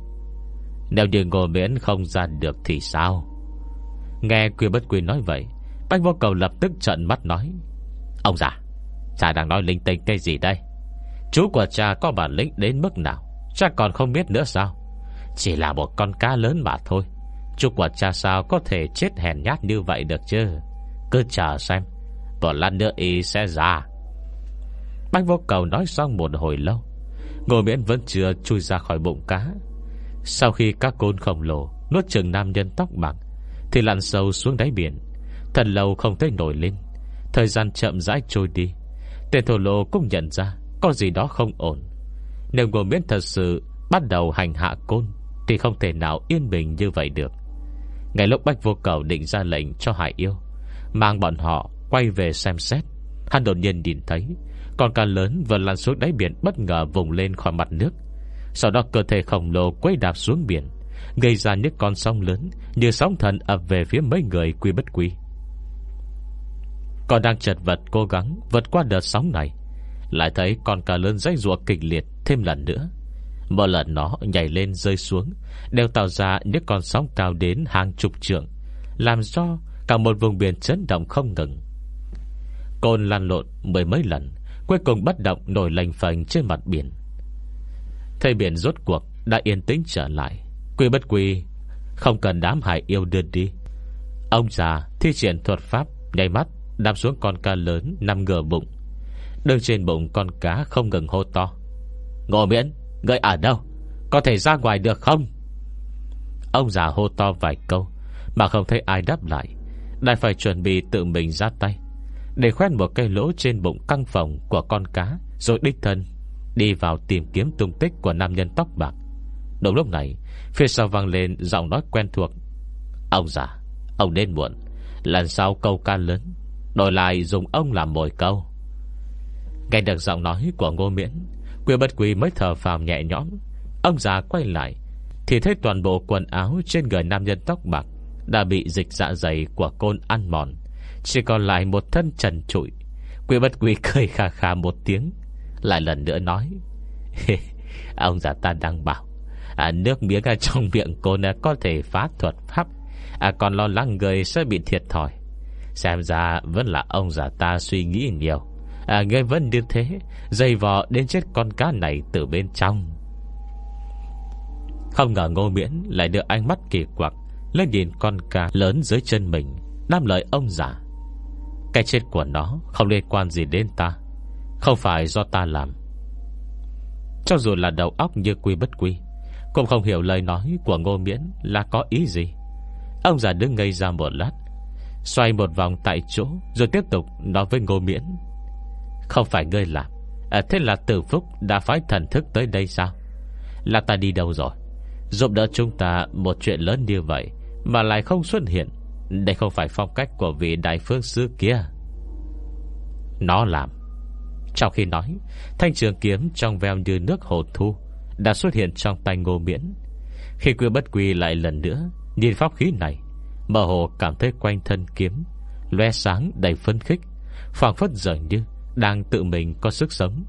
Nếu như ngồi miễn không ra được thì sao? Nghe quỷ bất quỷ nói vậy, Bách vô cầu lập tức trận mắt nói. Ông già, Cha đang nói linh tinh cái gì đây? Chú của cha có bản lĩnh đến mức nào? Cha còn không biết nữa sao? Chỉ là một con cá lớn mà thôi. Chú của cha sao có thể chết hèn nhát như vậy được chứ? Cứ chờ xem. Một lần nữa y sẽ ra. Bách vô cầu nói xong một hồi lâu. Ngô miễn vẫn chưa chui ra khỏi bụng cá. Sau khi các côn khổng lồ Nuốt chừng nam nhân tóc bạc, Thì lặn sâu xuống đáy biển. Thật lâu không thấy nổi lên. Thời gian chậm rãi trôi đi. Tên thổ lộ cũng nhận ra có gì đó không ổn. Nếu ngô miễn thật sự bắt đầu hành hạ côn, Thì không thể nào yên bình như vậy được. Ngày lúc Bách Vô Cầu định ra lệnh cho Hải Yêu, Mang bọn họ quay về xem xét, Hắn đột nhiên nhìn thấy, Con cá lớn vừa lăn xuống đáy biển Bất ngờ vùng lên khỏi mặt nước. Sau đó cơ thể khổng lồ quay đạp xuống biển, Gây ra những con sóng lớn Như sóng thần ập về phía mấy người quy bất quy. Còn đang chật vật cố gắng Vượt qua đợt sóng này lại thấy con cá lớn dãy ruột kịch liệt Thêm lần nữa. Mỗi lần nó nhảy lên rơi xuống, Đều tạo ra những con sóng cao đến hàng chục trượng, Làm cho cả một vùng biển chấn động không ngừng. Côn lan lộn mười mấy lần, Cuối cùng bất động nổi lành phành trên mặt biển. Thầy biển rốt cuộc Đã yên tĩnh trở lại. Quy bất quy, Không cần đám hải yêu đưa đi. Ông già thi triển thuật pháp Nhảy mắt đạp xuống con cá lớn Nằm ngờ bụng. Đường trên bụng con cá không ngừng hô to. Ngộ miễn Người ở đâu? Có thể ra ngoài được không? Ông già hô to vài câu, Mà không thấy ai đáp lại. Đại phải chuẩn bị tự mình ra tay, Để khoét một cây lỗ trên bụng căng phòng Của con cá, Rồi đích thân Đi vào tìm kiếm tung tích của nam nhân tóc bạc. Đúng lúc này, Phía sau vang lên giọng nói quen thuộc. Ông già, Ông đến muộn, Lần sau câu ca lớn, Đổi lại dùng ông làm mồi câu. Nghe được giọng nói của ngô miễn Quyên bất quý mới thở phào nhẹ nhõm. Ông già quay lại Thì thấy toàn bộ quần áo trên người nam nhân tóc bạc Đã bị dịch dạ dày của côn ăn mòn. Chỉ còn lại một thân trần trụi. Quyên bất quý *laughs* cười khà khà một tiếng Lại lần nữa nói Ông già ta đang bảo à, Nước miếng ở trong miệng cô Có thể phá thuật pháp à, Còn lo lắng người sẽ bị thiệt thòi. Xem ra vẫn là ông già ta suy nghĩ nhiều à, Nghe vẫn như thế Dây vò đến chết con cá này từ bên trong. Không ngờ ngô miễn Lại được ánh mắt kỳ quặc Lên nhìn con cá lớn dưới chân mình Đam lời ông già. Cái chết của nó không liên quan gì đến ta Không phải do ta làm. Cho dù là đầu óc như quy bất quy Cũng không hiểu lời nói của ngô miễn Là có ý gì. Ông già đứng ngây ra một lát Xoay một vòng tại chỗ Rồi tiếp tục nói với ngô miễn. Không phải ngươi làm. À, Thế là tử phúc đã phái thần thức tới đây sao? Là ta đi đâu rồi? Giúp đỡ chúng ta một chuyện lớn như vậy Mà lại không xuất hiện. Đây không phải phong cách của vị đại phương sư kia. Nó làm. Trong khi nói Thanh trường kiếm trong veo như nước hồ thu Đã xuất hiện trong tay ngô miễn. Khi quy bất quy lại lần nữa Nhìn pháp khí này Mơ hồ cảm thấy quanh thân kiếm Loe sáng đầy phân khích phảng phất dường như đang tự mình có sức sống.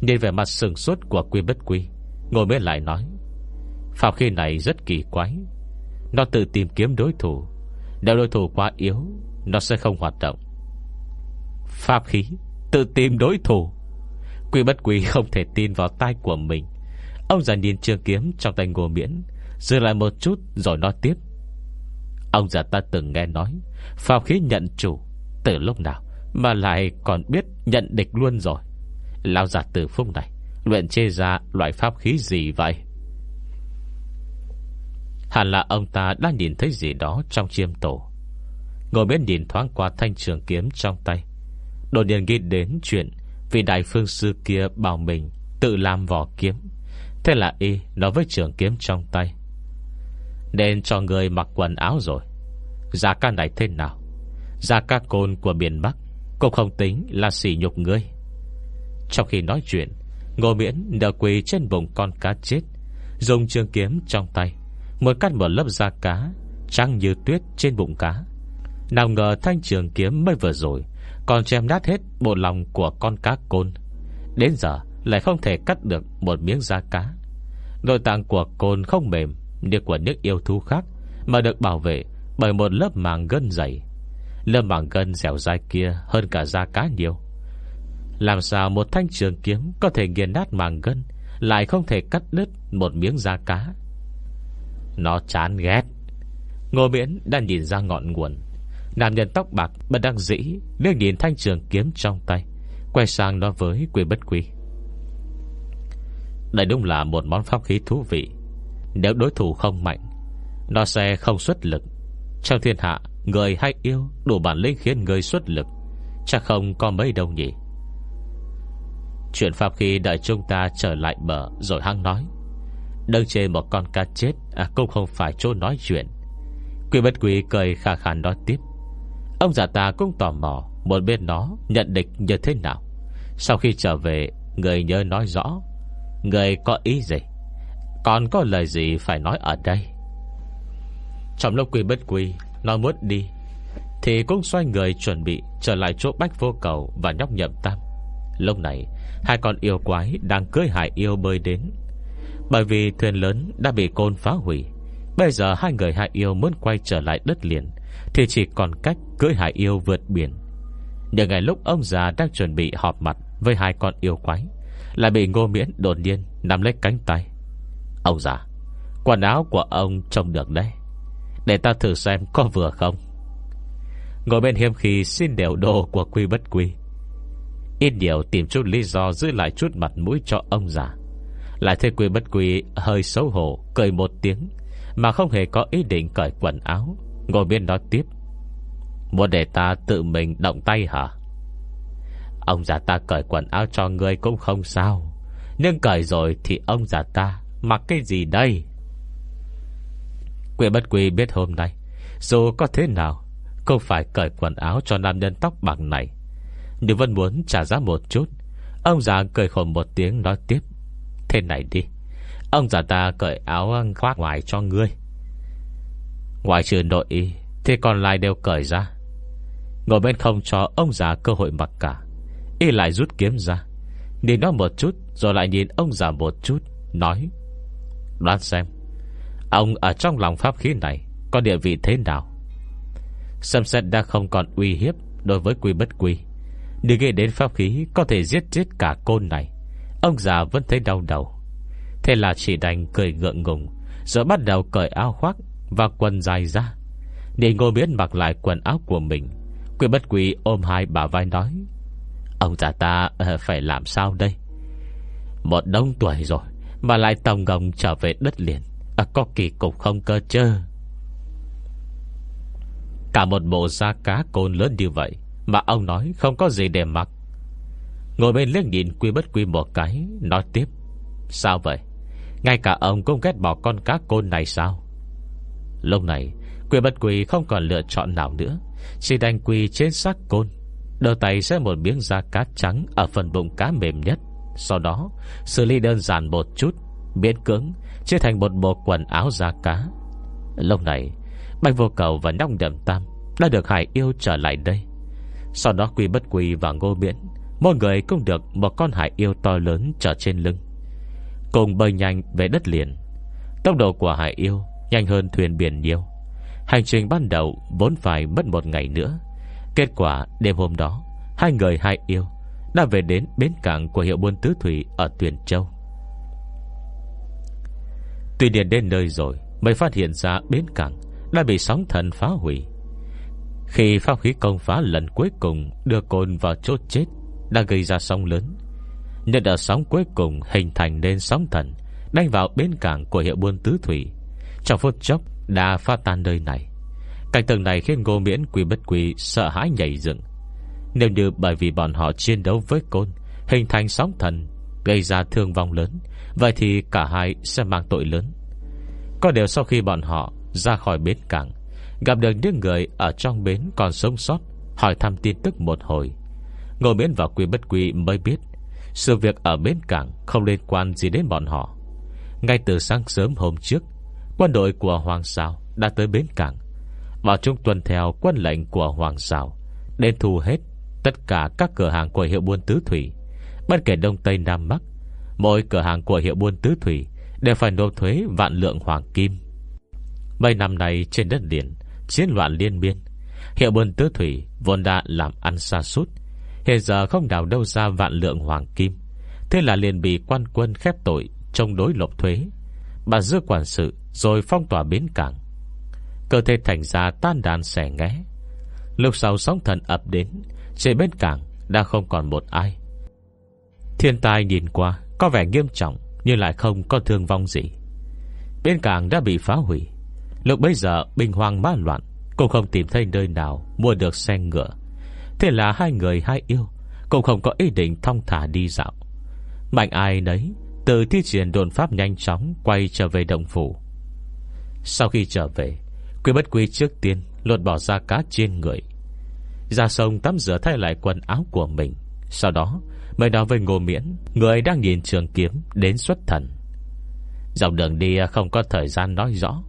Nhìn về mặt sừng suốt của quy bất quy, Ngồi mới lại nói Pháp khí này rất kỳ quái. Nó tự tìm kiếm đối thủ. Nếu đối thủ quá yếu, Nó sẽ không hoạt động. Pháp khí, Tự tìm đối thủ? Quy bất quy không thể tin vào tay của mình. Ông già nhìn trường kiếm trong tay ngô miễn, Dừng lại một chút rồi nói tiếp. Ông già ta từng nghe nói Pháp khí nhận chủ. Từ lúc nào mà lại còn biết nhận địch luôn rồi. Lao giả từ phúc này, Luyện chê ra loại pháp khí gì vậy? Hẳn là ông ta đã nhìn thấy gì đó Trong chiêm tổ. Ngồi bên nhìn thoáng qua thanh trường kiếm trong tay, Đột nhiên ghi đến chuyện Vì đại phương sư kia bảo mình Tự làm vỏ kiếm. Thế là y nói với trường kiếm trong tay, nên cho người mặc quần áo rồi. Giá ca này thế nào? Giá ca côn của miền Bắc cũng không tính là sỉ nhục ngươi. Trong khi nói chuyện, Ngô miễn nở quỳ trên bụng con cá chết, Dùng trường kiếm trong tay Muốn cắt một lớp da cá Trăng như tuyết trên bụng cá. Nào ngờ thanh trường kiếm mới vừa rồi Còn chém nát hết bộ lòng của con cá côn. Đến giờ lại không thể cắt được một miếng da cá. Nội tạng của côn không mềm, như của những yêu thú khác, Mà được bảo vệ bởi một lớp màng gân dày. Lâm màng gân dẻo dai kia Hơn cả da cá nhiều. Làm sao một thanh trường kiếm Có thể nghiền nát màng gân Lại không thể cắt đứt một miếng da cá? Nó chán ghét. Ngô Miễn đã nhìn ra ngọn nguồn. Nam nhân tóc bạc bất đắc dĩ Liếc nhìn thanh trường kiếm trong tay, Quay sang nói với quỷ bất quỷ Đây đúng là một món pháp khí thú vị. Nếu đối thủ không mạnh, Nó sẽ không xuất lực. Trong thiên hạ Người hay yêu đủ bản lĩnh khiến người xuất lực. Chắc không có mấy đâu nhỉ. Chuyện Pháp khi đợi chúng ta trở lại bờ Rồi hăng nói. Đừng chê một con cá chết À cũng không phải chỗ nói chuyện. Quỷ bất quỷ cười khả khả nói tiếp. Ông già ta cũng tò mò Một bên nó nhận định như thế nào. Sau khi trở về, Người nhớ nói rõ. Người có ý gì? Còn có lời gì phải nói ở đây? Trong lúc quy bất quý nó muốn đi. Thì cũng xoay người chuẩn bị Trở lại chỗ bách vô cầu và nhóc nhậm tam. Lúc này, Hai con yêu quái đang cưới hải yêu bơi đến. Bởi vì thuyền lớn đã bị côn phá hủy, Bây giờ hai người hải yêu muốn quay trở lại đất liền, Thì chỉ còn cách cưới hải yêu vượt biển. Nhưng ngày lúc ông già đang chuẩn bị họp mặt Với hai con yêu quái, Lại bị ngô miễn đột nhiên Nắm lấy cánh tay. Ông già, Quần áo của ông trông được đấy. Để ta thử xem có vừa không. Ngồi bên hiếm khi xin đều đồ của quy bất quy. Ít điều tìm chút lý do Giữ lại chút mặt mũi cho ông già. Lại thấy quy bất quy Hơi xấu hổ, cười một tiếng, Mà không hề có ý định cởi quần áo. Ngồi bên đó tiếp. Muốn để ta tự mình động tay hả? Ông già ta cởi quần áo cho ngươi cũng không sao. Nhưng cởi rồi thì ông già ta Mặc cái gì đây? Quỷ bất quỷ biết hôm nay, Dù có thế nào, Không phải cởi quần áo cho nam nhân tóc bạc này. Nhưng vẫn muốn trả giá một chút. Ông già cười khổ một tiếng nói tiếp, Thế này đi, Ông già ta cởi áo khoác ngoài cho ngươi. Ngoài trừ nội y, Thì còn lại đều cởi ra. Ngồi bên không cho ông già cơ hội mặc cả, Y lại rút kiếm ra. Nhìn nó một chút, Rồi lại nhìn ông già một chút, Nói, Đoán xem Ông ở trong lòng pháp khí này, Có địa vị thế nào? Xâm xét đã không còn uy hiếp Đối với quy bất quy. Để nghĩ đến pháp khí Có thể giết chết cả côn này. Ông già vẫn thấy đau đầu. Thế là chỉ đành cười ngượng ngùng, Rồi bắt đầu cởi áo khoác Và quần dài ra. Để ngô biến mặc lại quần áo của mình. Quy bất quy ôm hai bà vai nói, Ông già ta ờ, phải làm sao đây? Một đông tuổi rồi Mà lại tòng ngồng trở về đất liền à, Có kỳ cục không cơ chơ Cả một bộ da cá côn lớn như vậy Mà ông nói không có gì để mặc. Ngồi bên liếc nhìn quy bất quy một cái Nói tiếp Sao vậy? Ngay cả ông cũng ghét bỏ con cá côn này sao? Lúc này Quy bất quy không còn lựa chọn nào nữa Chỉ đành quy trên xác côn Đầu tay sẽ một miếng da cá trắng Ở phần bụng cá mềm nhất. Sau đó xử lý đơn giản một chút Biến cưỡng Chia thành một bộ quần áo da cá. Lúc này Bạch vô cầu và nong đậm tam Đã được hải yêu trở lại đây. Sau đó quy bất quy và ngô miễn, Mỗi người cũng được một con hải yêu to lớn Trở trên lưng. Cùng bơi nhanh về đất liền. Tốc độ của hải yêu Nhanh hơn thuyền biển nhiều. Hành trình ban đầu vốn phải mất một ngày nữa. Kết quả đêm hôm đó, Hai người hai yêu Đã về đến bến cảng của hiệu buôn tứ thủy Ở Tuyền Châu. Tuy nhiên đến nơi rồi, Mới phát hiện ra bến cảng Đã bị sóng thần phá hủy. Khi pháp khí công phá lần cuối cùng, Đưa cồn vào chốt chết, Đã gây ra sóng lớn. Nhận ở sóng cuối cùng hình thành nên sóng thần, Đánh vào bến cảng của hiệu buôn tứ thủy. Trong phút chốc, đã pha tan nơi này. Cảnh tượng này khiến ngô miễn quỷ bất quỷ Sợ hãi nhảy dựng. Nếu như bởi vì bọn họ chiến đấu với côn, Hình thành sóng thần Gây ra thương vong lớn. Vậy thì cả hai sẽ mang tội lớn. Có điều sau khi bọn họ ra khỏi bến cảng, Gặp được những người Ở trong bến còn sống sót, Hỏi thăm tin tức một hồi. Ngồi bến và quy bất quy mới biết Sự việc ở bến cảng Không liên quan gì đến bọn họ. Ngay từ sáng sớm hôm trước, Quân đội của Hoàng Sao đã tới bến cảng. Bảo chúng tuần theo quân lệnh của Hoàng Sao Đến thu hết Tất cả các cửa hàng của hiệu buôn tứ thủy. Bất kể Đông Tây Nam Bắc, Mỗi cửa hàng của hiệu buôn tứ thủy Đều phải nộp thuế vạn lượng hoàng kim. Mấy năm nay trên đất liền, Chiến loạn liên miên. Hiệu buôn tứ thủy vốn đã làm ăn xa sút Hiện giờ không đào đâu ra vạn lượng hoàng kim. Thế là liền bị quan quân khép tội Trong đối lộp thuế. Bà giữ quản sự Rồi phong tỏa bến cảng. Cơ thể thành ra tan đàn xẻ nghé. Lúc sau sóng thần ập đến, Trên bến cảng đã không còn một ai. Thiên tai nhìn qua, Có vẻ nghiêm trọng, Nhưng lại không có thương vong gì. Bến cảng đã bị phá hủy. Lúc bấy giờ bình hoang mã loạn, Cũng không tìm thấy nơi nào mua được xe ngựa. Thế là hai người hai yêu, Cũng không có ý định thong thả đi dạo. Mạnh ai nấy, Từ thi triển đồn pháp nhanh chóng Quay trở về đồng phủ. Sau khi trở về, Quy bất quy trước tiên Lột bỏ ra cá trên người. Ra sông tắm rửa thay lại quần áo của mình. Sau đó, Mới nói với Ngô Miễn, Người đang nhìn trường kiếm đến xuất thần. Dòng đường đi không có thời gian nói rõ.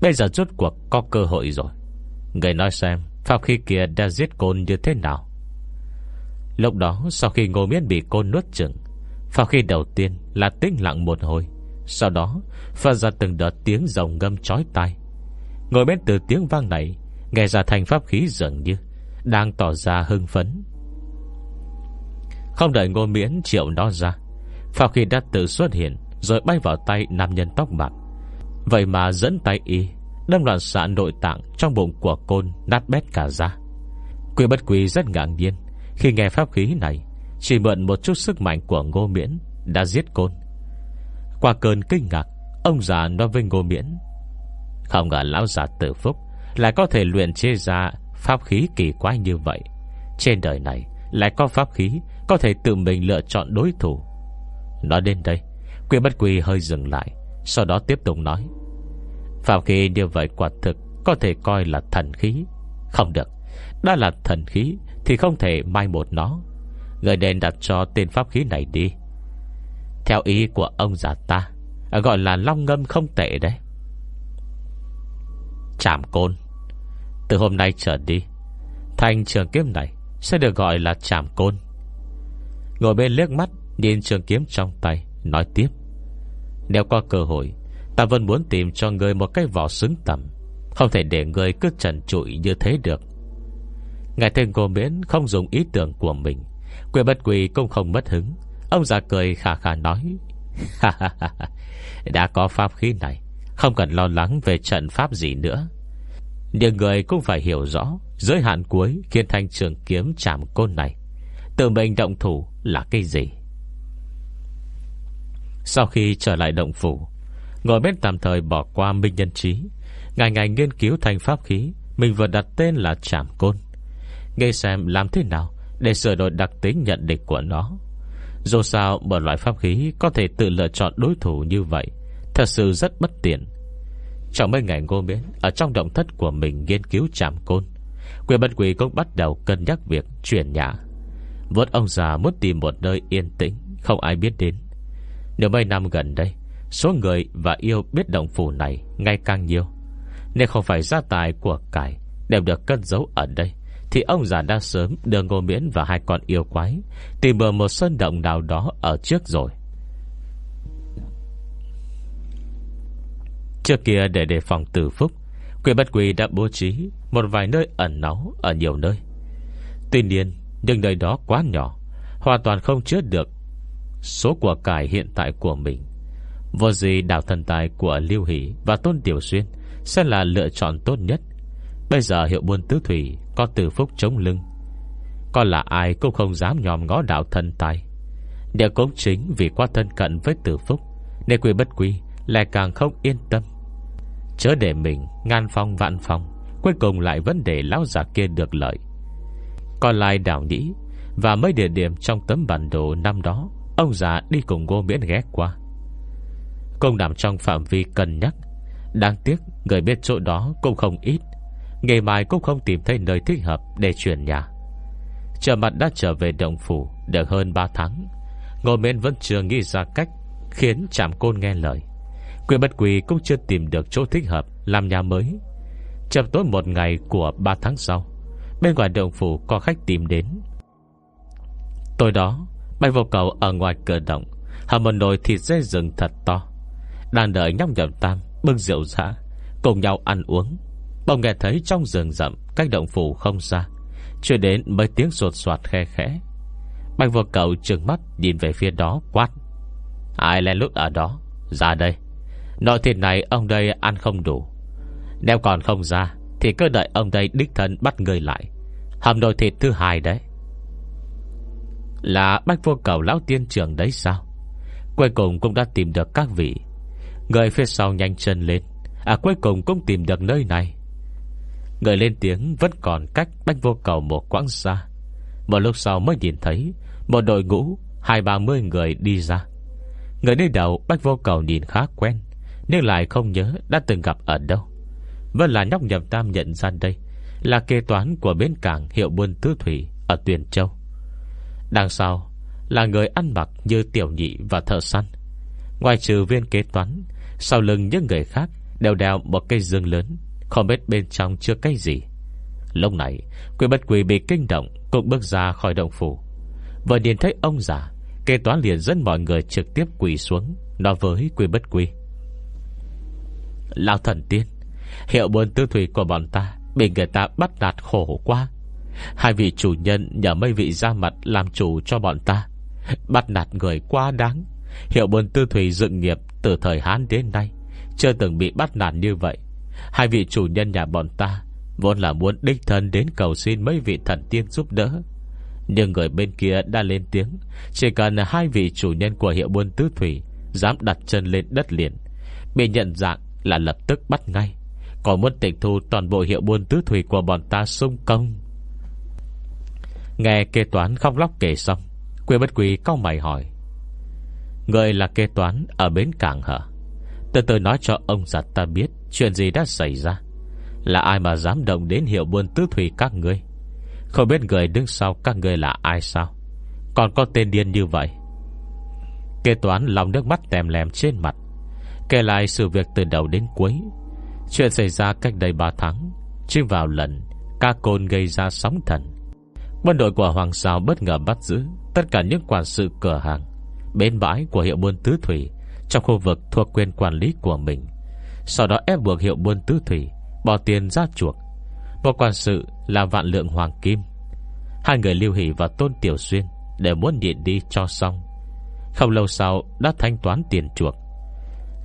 Bây giờ rốt cuộc có cơ hội rồi. Người nói xem, Pháp khi kia đã giết côn như thế nào? Lúc đó, sau khi Ngô Miễn bị côn nuốt chừng Pháp khi đầu tiên là tĩnh lặng một hồi. Sau đó, Phát ra từng đợt tiếng rồng ngâm chói tai. Ngồi bên từ tiếng vang này, Nghe ra thành pháp khí dường như Đang tỏ ra hưng phấn. Không đợi ngô miễn triệu nó ra Pháp khi đã tự xuất hiện Rồi bay vào tay nam nhân tóc bạc. Vậy mà dẫn tay y, Đâm loạn xạ nội tạng Trong bụng của côn nát bét cả ra Quỷ bất quỷ rất ngạc nhiên, Khi nghe pháp khí này, Chỉ mượn một chút sức mạnh của ngô miễn Đã giết côn. Qua cơn kinh ngạc, Ông già nói với ngô miễn, không ngờ lão già tử phúc Lại có thể luyện chế ra Pháp khí kỳ quái như vậy. Trên đời này lại có pháp khí có thể tự mình lựa chọn đối thủ. Nói đến đây Quyên bất quỳ hơi dừng lại, Sau đó tiếp tục nói. Phạm khí như vậy quả thực Có thể coi là thần khí. Không được, Đã là thần khí Thì không thể mai một nó. Người nên đặt cho tên pháp khí này đi. Theo ý của ông già ta, Gọi là long ngâm không tệ đấy. Chạm côn, Từ hôm nay trở đi, Thanh trường kiếm này Sẽ được gọi là chạm côn. Ngồi bên liếc mắt, Nhìn trường kiếm trong tay, Nói tiếp. Nếu có cơ hội, Ta vẫn muốn tìm cho người một cái vỏ xứng tầm. Không thể để người cứ trần trụi như thế được. Ngài thêm cô miễn không dùng ý tưởng của mình. Quyền bất quỳ cũng không mất hứng. Ông già cười khà khà nói Đã có pháp khí này, Không cần lo lắng về trận pháp gì nữa. Nhưng người cũng phải hiểu rõ, Giới hạn cuối khiến thanh trường kiếm chạm côn này Tự mình động thủ là cái gì? Sau khi trở lại động phủ, Ngồi bên tạm thời bỏ qua minh nhân trí, Ngày ngày nghiên cứu thành pháp khí, Mình vừa đặt tên là trảm côn. Nghe xem làm thế nào Để sửa đổi đặc tính nhận định của nó. Dù sao, một loại pháp khí Có thể tự lựa chọn đối thủ như vậy, Thật sự rất bất tiện. Trong mấy ngày ngô miễn Ở trong động thất của mình nghiên cứu trảm côn, Quyền bất quỷ cũng bắt đầu cân nhắc việc chuyển nhà Vốn ông già muốn tìm một nơi yên tĩnh, Không ai biết đến. Nếu mấy năm gần đây, Số người và yêu biết động phủ này Ngày càng nhiều, Nên không phải gia tài của cải Đều được cất giấu ở đây, Thì ông già đã sớm đưa Ngô Miễn và hai con yêu quái Tìm bờ một sơn động nào đó Ở trước rồi. Trước kia để đề phòng tử phúc Quyền bất quỳ đã bố trí Một vài nơi ẩn náu ở nhiều nơi. Tuy nhiên nhưng nơi đó quá nhỏ, Hoàn toàn không chứa được Số của cải hiện tại của mình. Vô gì đảo thần tài của Lưu Hỷ Và Tôn Tiểu Xuyên Sẽ là lựa chọn tốt nhất? Bây giờ hiệu buôn tứ thủy Có từ phúc chống lưng. Còn là ai cũng không dám nhòm ngó đạo thần tài. Địa cũng chính vì qua thân cận với tử phúc, Nên quy bất quy Lại càng không yên tâm. Chớ để mình ngàn phong vạn phong Cuối cùng lại vấn đề lão già kia được lợi. Còn lại đảo nhĩ Và mấy địa điểm trong tấm bản đồ năm đó, Ông già đi cùng ngô miễn ghé qua. Cũng nằm trong phạm vi cân nhắc, Đáng tiếc Người biết chỗ đó cũng không ít, Ngày mai cũng không tìm thấy nơi thích hợp Để chuyển nhà. Trở mặt đã trở về động phủ Được hơn 3 tháng, Ngô miễn vẫn chưa nghĩ ra cách Khiến chạm côn nghe lời. Quyền bất quỳ cũng chưa tìm được chỗ thích hợp Làm nhà mới. Chậm tối một ngày của 3 tháng sau Bên ngoài động phủ có khách tìm đến. Tối đó, Bay vô cầu ở ngoài cửa động Hầm một nồi thịt dê rừng thật to. Đang đợi nhóc nhậm tam Bưng rượu rã Cùng nhau ăn uống. Bỗng nghe thấy trong rừng rậm Cách động phủ không xa, chưa đến mấy tiếng sột soạt khe khẽ. Bạch vô cầu trừng mắt Nhìn về phía đó quát. Ai lên lút ở đó? Ra đây. Nồi thịt này ông đây ăn không đủ. Nếu còn không ra thì cứ đợi ông đây đích thân bắt người lại. Hầm nồi thịt thứ hai đấy. Là bách vô cầu lão tiên trưởng đấy sao? Cuối cùng cũng đã tìm được các vị. Người phía sau nhanh chân lên. À cuối cùng cũng tìm được nơi này. Người lên tiếng vẫn còn cách bách vô cầu một quãng xa. Một lúc sau mới nhìn thấy Một đội ngũ Hai ba mươi người đi ra. Người đi đầu bách vô cầu nhìn khá quen, nhưng lại không nhớ đã từng gặp ở đâu. Vẫn là nhóc nhầm tam nhận ra đây, Là kế toán của bến cảng Hiệu buôn tứ thủy ở Tuyền Châu. Đằng sau Là người ăn mặc như tiểu nhị và thợ săn. Ngoài trừ viên kế toán, Sau lưng những người khác Đều đeo một cây dương lớn, Không biết bên trong chưa cái gì. Lúc này Quỷ bất quỷ bị kinh động, Cũng bước ra khỏi động phủ. Vừa nhìn thấy ông già Kế toán liền dẫn mọi người trực tiếp quỳ xuống, Nói với quỷ bất quỷ Lão thần tiên Hiệu buôn tư thủy của bọn ta Bị người ta bắt nạt khổ quá. Hai vị chủ nhân nhờ mấy vị ra mặt Làm chủ cho bọn ta, Bắt nạt người quá đáng. Hiệu buôn tư thủy dựng nghiệp Từ thời Hán đến nay, Chưa từng bị bắt nạt như vậy. Hai vị chủ nhân nhà bọn ta Vốn là muốn đích thân đến cầu xin Mấy vị thần tiên giúp đỡ. Nhưng người bên kia đã lên tiếng, Chỉ cần hai vị chủ nhân của hiệu buôn tứ thủy Dám đặt chân lên đất liền, Bị nhận dạng là lập tức bắt ngay. Còn muốn tịch thu toàn bộ hiệu buôn tứ thủy Của bọn ta sung công. Nghe kê toán khóc lóc kể xong Quê bất quỳ cao mày hỏi. Người là kê toán Ở bến cảng hả? Từ từ nói cho ông giặt ta biết Chuyện gì đã xảy ra. Là ai mà dám động đến hiệu buôn tứ thủy các ngươi? Không biết người đứng sau các ngươi là ai sao? Còn có tên điên như vậy? Kế toán lòng nước mắt tèm lèm trên mặt, Kể lại sự việc từ đầu đến cuối Chuyện xảy ra cách đây 3 tháng Trên vào lần, Ca côn gây ra sóng thần. Quân đội của Hoàng Sao bất ngờ bắt giữ Tất cả những quản sự cửa hàng, Bến bãi của hiệu buôn tứ thủy Trong khu vực thuộc quyền quản lý của mình. Sau đó ép buộc hiệu buôn tứ thủy Bỏ tiền ra chuộc. Một quản sự là vạn lượng hoàng kim. Hai người lưu hỷ và tôn tiểu xuyên Để muốn điện đi cho xong. Không lâu sau đã thanh toán tiền chuộc.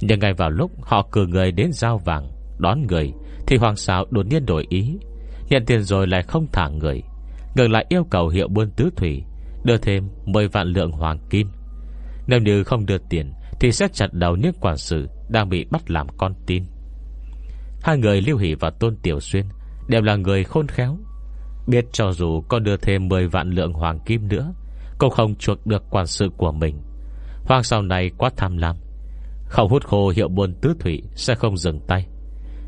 Nhưng ngay vào lúc họ cử người đến giao vàng Đón người, Thì Hoàng sào đột nhiên đổi ý. Nhận tiền rồi lại không thả người, Ngược lại yêu cầu hiệu buôn tứ thủy Đưa thêm 10 vạn lượng hoàng kim. Nếu như không đưa tiền, Thì sẽ chặt đầu những quản sự Đang bị bắt làm con tin. Hai người Lưu Hỷ và Tôn Tiểu Xuyên Đều là người khôn khéo. Biết cho dù có đưa thêm 10 vạn lượng hoàng kim nữa, Cũng không chuộc được quản sự của mình. Hoàng sau này quá tham lam. Không hút khô hiệu buôn tứ thủy Sẽ không dừng tay.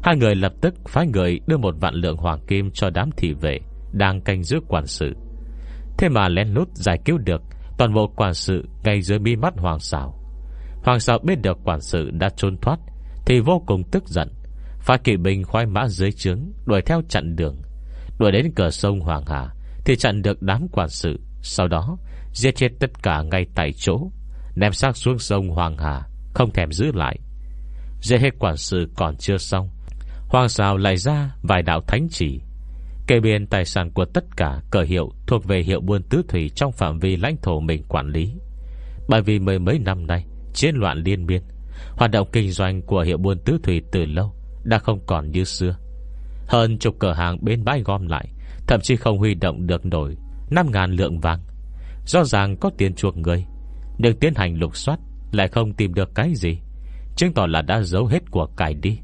Hai người lập tức phái người đưa một vạn lượng hoàng kim Cho đám thị vệ Đang canh giữ quản sự. Thế mà lén lút giải cứu được Toàn bộ quản sự ngay dưới mi mắt Hoàng xảo. Hoàng xảo biết được quản sự đã trốn thoát Thì vô cùng tức giận, Phá kỵ binh khoai mã dưới trướng, Đuổi theo chặn đường. Đuổi đến cửa sông Hoàng Hà Thì chặn được đám quản sự, Sau đó giết chết tất cả ngay tại chỗ, Ném xác xuống sông Hoàng Hà, Không thèm giữ lại. Giết hết quản sự còn chưa xong Hoàng xào lại ra vài đạo thánh chỉ Kê biên tài sản của tất cả cờ hiệu thuộc về hiệu buôn tứ thủy trong phạm vi lãnh thổ mình quản lý. Bởi vì mười mấy năm nay, chiến loạn liên miên, hoạt động kinh doanh của hiệu buôn tứ thủy từ lâu đã không còn như xưa. Hơn chục cửa hàng bên bãi gom lại, thậm chí không huy động được nổi 5.000 lượng vàng. Rõ ràng có tiền chuộc người, nhưng tiến hành lục soát lại không tìm được cái gì, chứng tỏ là đã giấu hết của cải đi.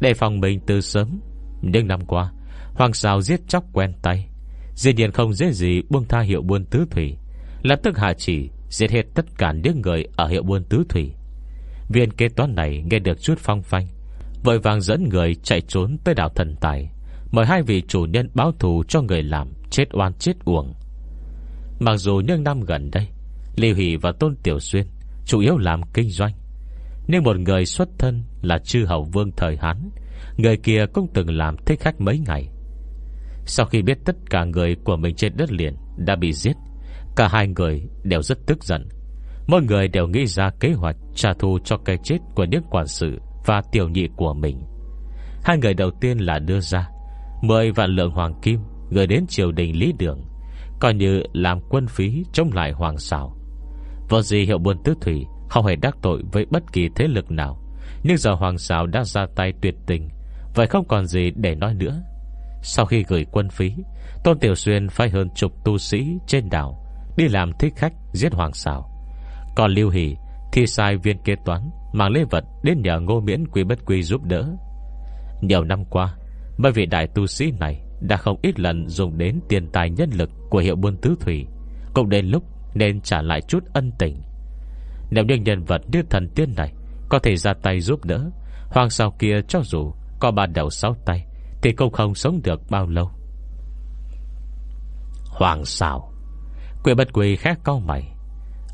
Để phòng mình từ sớm, nhưng năm qua, Hoàng xào giết chóc quen tay. Dĩ nhiên không dễ gì buông tha hiệu buôn tứ thủy. Lập tức hạ chỉ Giết hết tất cả những người ở hiệu buôn tứ thủy. Viên kế toán này nghe được chút phong phanh Vội vàng dẫn người chạy trốn tới đảo thần tài Mời hai vị chủ nhân báo thù cho người làm Chết oan chết uổng. Mặc dù những năm gần đây Lưu Hỷ và Tôn Tiểu Xuyên Chủ yếu làm kinh doanh nếu một người xuất thân là chư hậu vương thời Hán, Người kia cũng từng làm thích khách mấy ngày. Sau khi biết tất cả người của mình trên đất liền Đã bị giết, Cả hai người đều rất tức giận. Mỗi người đều nghĩ ra kế hoạch Trả thù cho cái chết của những quản sự Và tiểu nhị của mình. Hai người đầu tiên là đưa ra mời vạn lượng hoàng kim Gửi đến triều đình Lý Đường, Coi như làm quân phí chống lại hoàng xảo. Vợ gì hiệu buôn tứ thủy không hề đắc tội với bất kỳ thế lực nào. Nhưng giờ hoàng xảo đã ra tay tuyệt tình. Vậy không còn gì để nói nữa. Sau khi gửi quân phí, Tôn Tiểu Xuyên phải hơn chục tu sĩ trên đảo Đi làm thích khách giết hoàng xảo Còn Lưu Hỷ Thì sai viên kế toán Mang lễ vật đến nhờ ngô miễn quý bất quy giúp đỡ. Nhiều năm qua, Bởi vì đại tu sĩ này Đã không ít lần dùng đến tiền tài nhân lực Của hiệu buôn tứ thủy, Cũng đến lúc nên trả lại chút ân tình. Nếu những nhân vật như thần tiên này Có thể ra tay giúp đỡ Hoàng sao kia cho dù Có ba đầu sáu tay thì cũng không sống được bao lâu. Hoàng sao, Quỷ bất quỷ khác cao mày.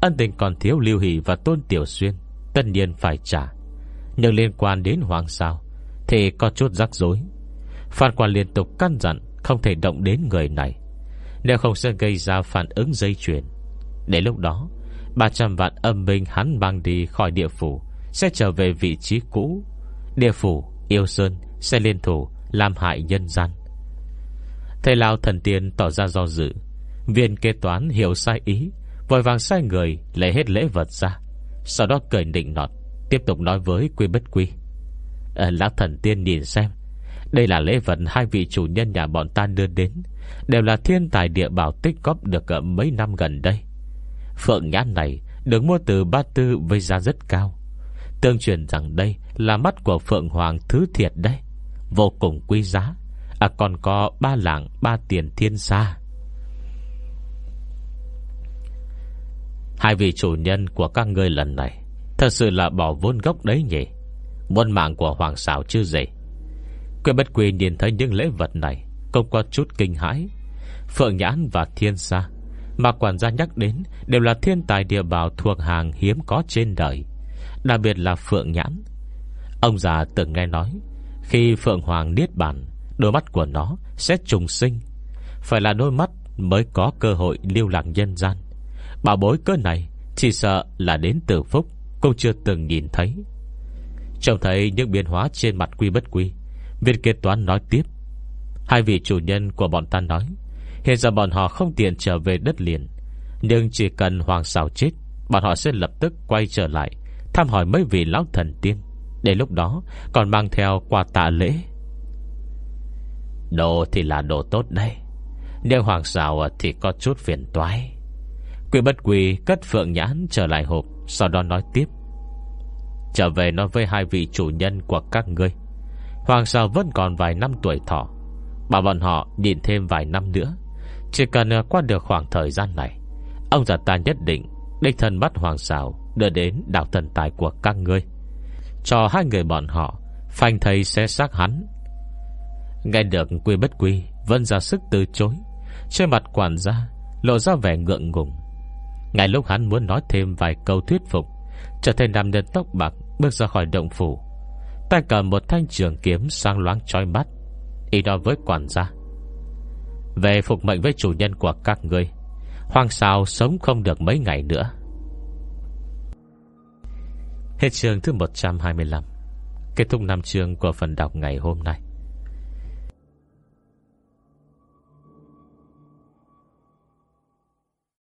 Ân tình còn thiếu lưu hỷ và tôn tiểu xuyên Tất nhiên phải trả. Nhưng liên quan đến hoàng sao Thì có chút rắc rối. Phan quan liên tục căn dặn Không thể động đến người này. Nếu không sẽ gây ra phản ứng dây chuyền. Để lúc đó 300 vạn âm binh hắn mang đi khỏi địa phủ Sẽ trở về vị trí cũ. Địa phủ, yêu sơn Sẽ liên thủ làm hại nhân gian. Thầy Lao thần tiên tỏ ra do dự. Viên kế toán hiểu sai ý Vội vàng sai người lấy hết lễ vật ra. Sau đó cười định nọt Tiếp tục nói với quy bất quy. À, Lão thần tiên nhìn xem Đây là lễ vật hai vị chủ nhân nhà bọn ta đưa đến Đều là thiên tài địa bảo tích góp được ở mấy năm gần đây. Phượng nhãn này Được mua từ ba tư với giá rất cao. Tương truyền rằng đây Là mắt của Phượng Hoàng thứ thiệt đấy. Vô cùng quý giá. À còn có ba lạng, ba tiền thiên xa Hai vị chủ nhân của các ngươi lần này Thật sự là bỏ vốn gốc đấy nhỉ? Muôn mạng của hoàng xảo chưa gì Quê bất quỳ nhìn thấy những lễ vật này, Không có chút kinh hãi. Phượng Nhãn và Thiên Sa mà quản gia nhắc đến Đều là thiên tài địa bào thuộc hàng hiếm có trên đời, Đặc biệt là Phượng Nhãn. Ông già từng nghe nói, Khi Phượng Hoàng niết bàn, Đôi mắt của nó sẽ trùng sinh, Phải là đôi mắt mới có cơ hội lưu lạc nhân gian. Bảo bối cơ này Chỉ sợ là đến từ phúc, Cũng chưa từng nhìn thấy. Trông thấy những biến hóa trên mặt quy bất quy Viên kế toán nói tiếp. Hai vị chủ nhân của bọn ta nói Hiện giờ bọn họ không tiện trở về đất liền. Nhưng chỉ cần hoàng Sảo chết, Bọn họ sẽ lập tức quay trở lại, Thăm hỏi mấy vị lão thần tiên. Để lúc đó, còn mang theo quà tạ lễ. Đồ thì là đồ tốt đây, Nhưng hoàng Sảo thì có chút phiền toái. Quỷ bất quỳ cất phượng nhãn trở lại hộp, Sau đó nói tiếp. Trở về nói với hai vị chủ nhân của các ngươi. Hoàng Sảo vẫn còn vài năm tuổi thọ, Bảo bọn họ nhìn thêm vài năm nữa chỉ cần à, qua được khoảng thời gian này, Ông già ta nhất định Đích thân bắt Hoàng xào Đưa đến đảo thần tài của các ngươi, Cho hai người bọn họ Phanh thầy sẽ xác hắn. Nghe được quy bất quy, vân ra sức từ chối, Trên mặt quản gia Lộ ra vẻ ngượng ngùng. Ngay lúc hắn muốn nói thêm vài câu thuyết phục, Trở thành nam nhân tóc bạc Bước ra khỏi động phủ, Tay cầm một thanh trường kiếm sang loáng trói mắt, Ý đó với quản gia. Về phục mệnh với chủ nhân của các ngươi. Hoàng sao sống không được mấy ngày nữa. Hết chương thứ 125 Kết thúc năm chương của phần đọc ngày hôm nay.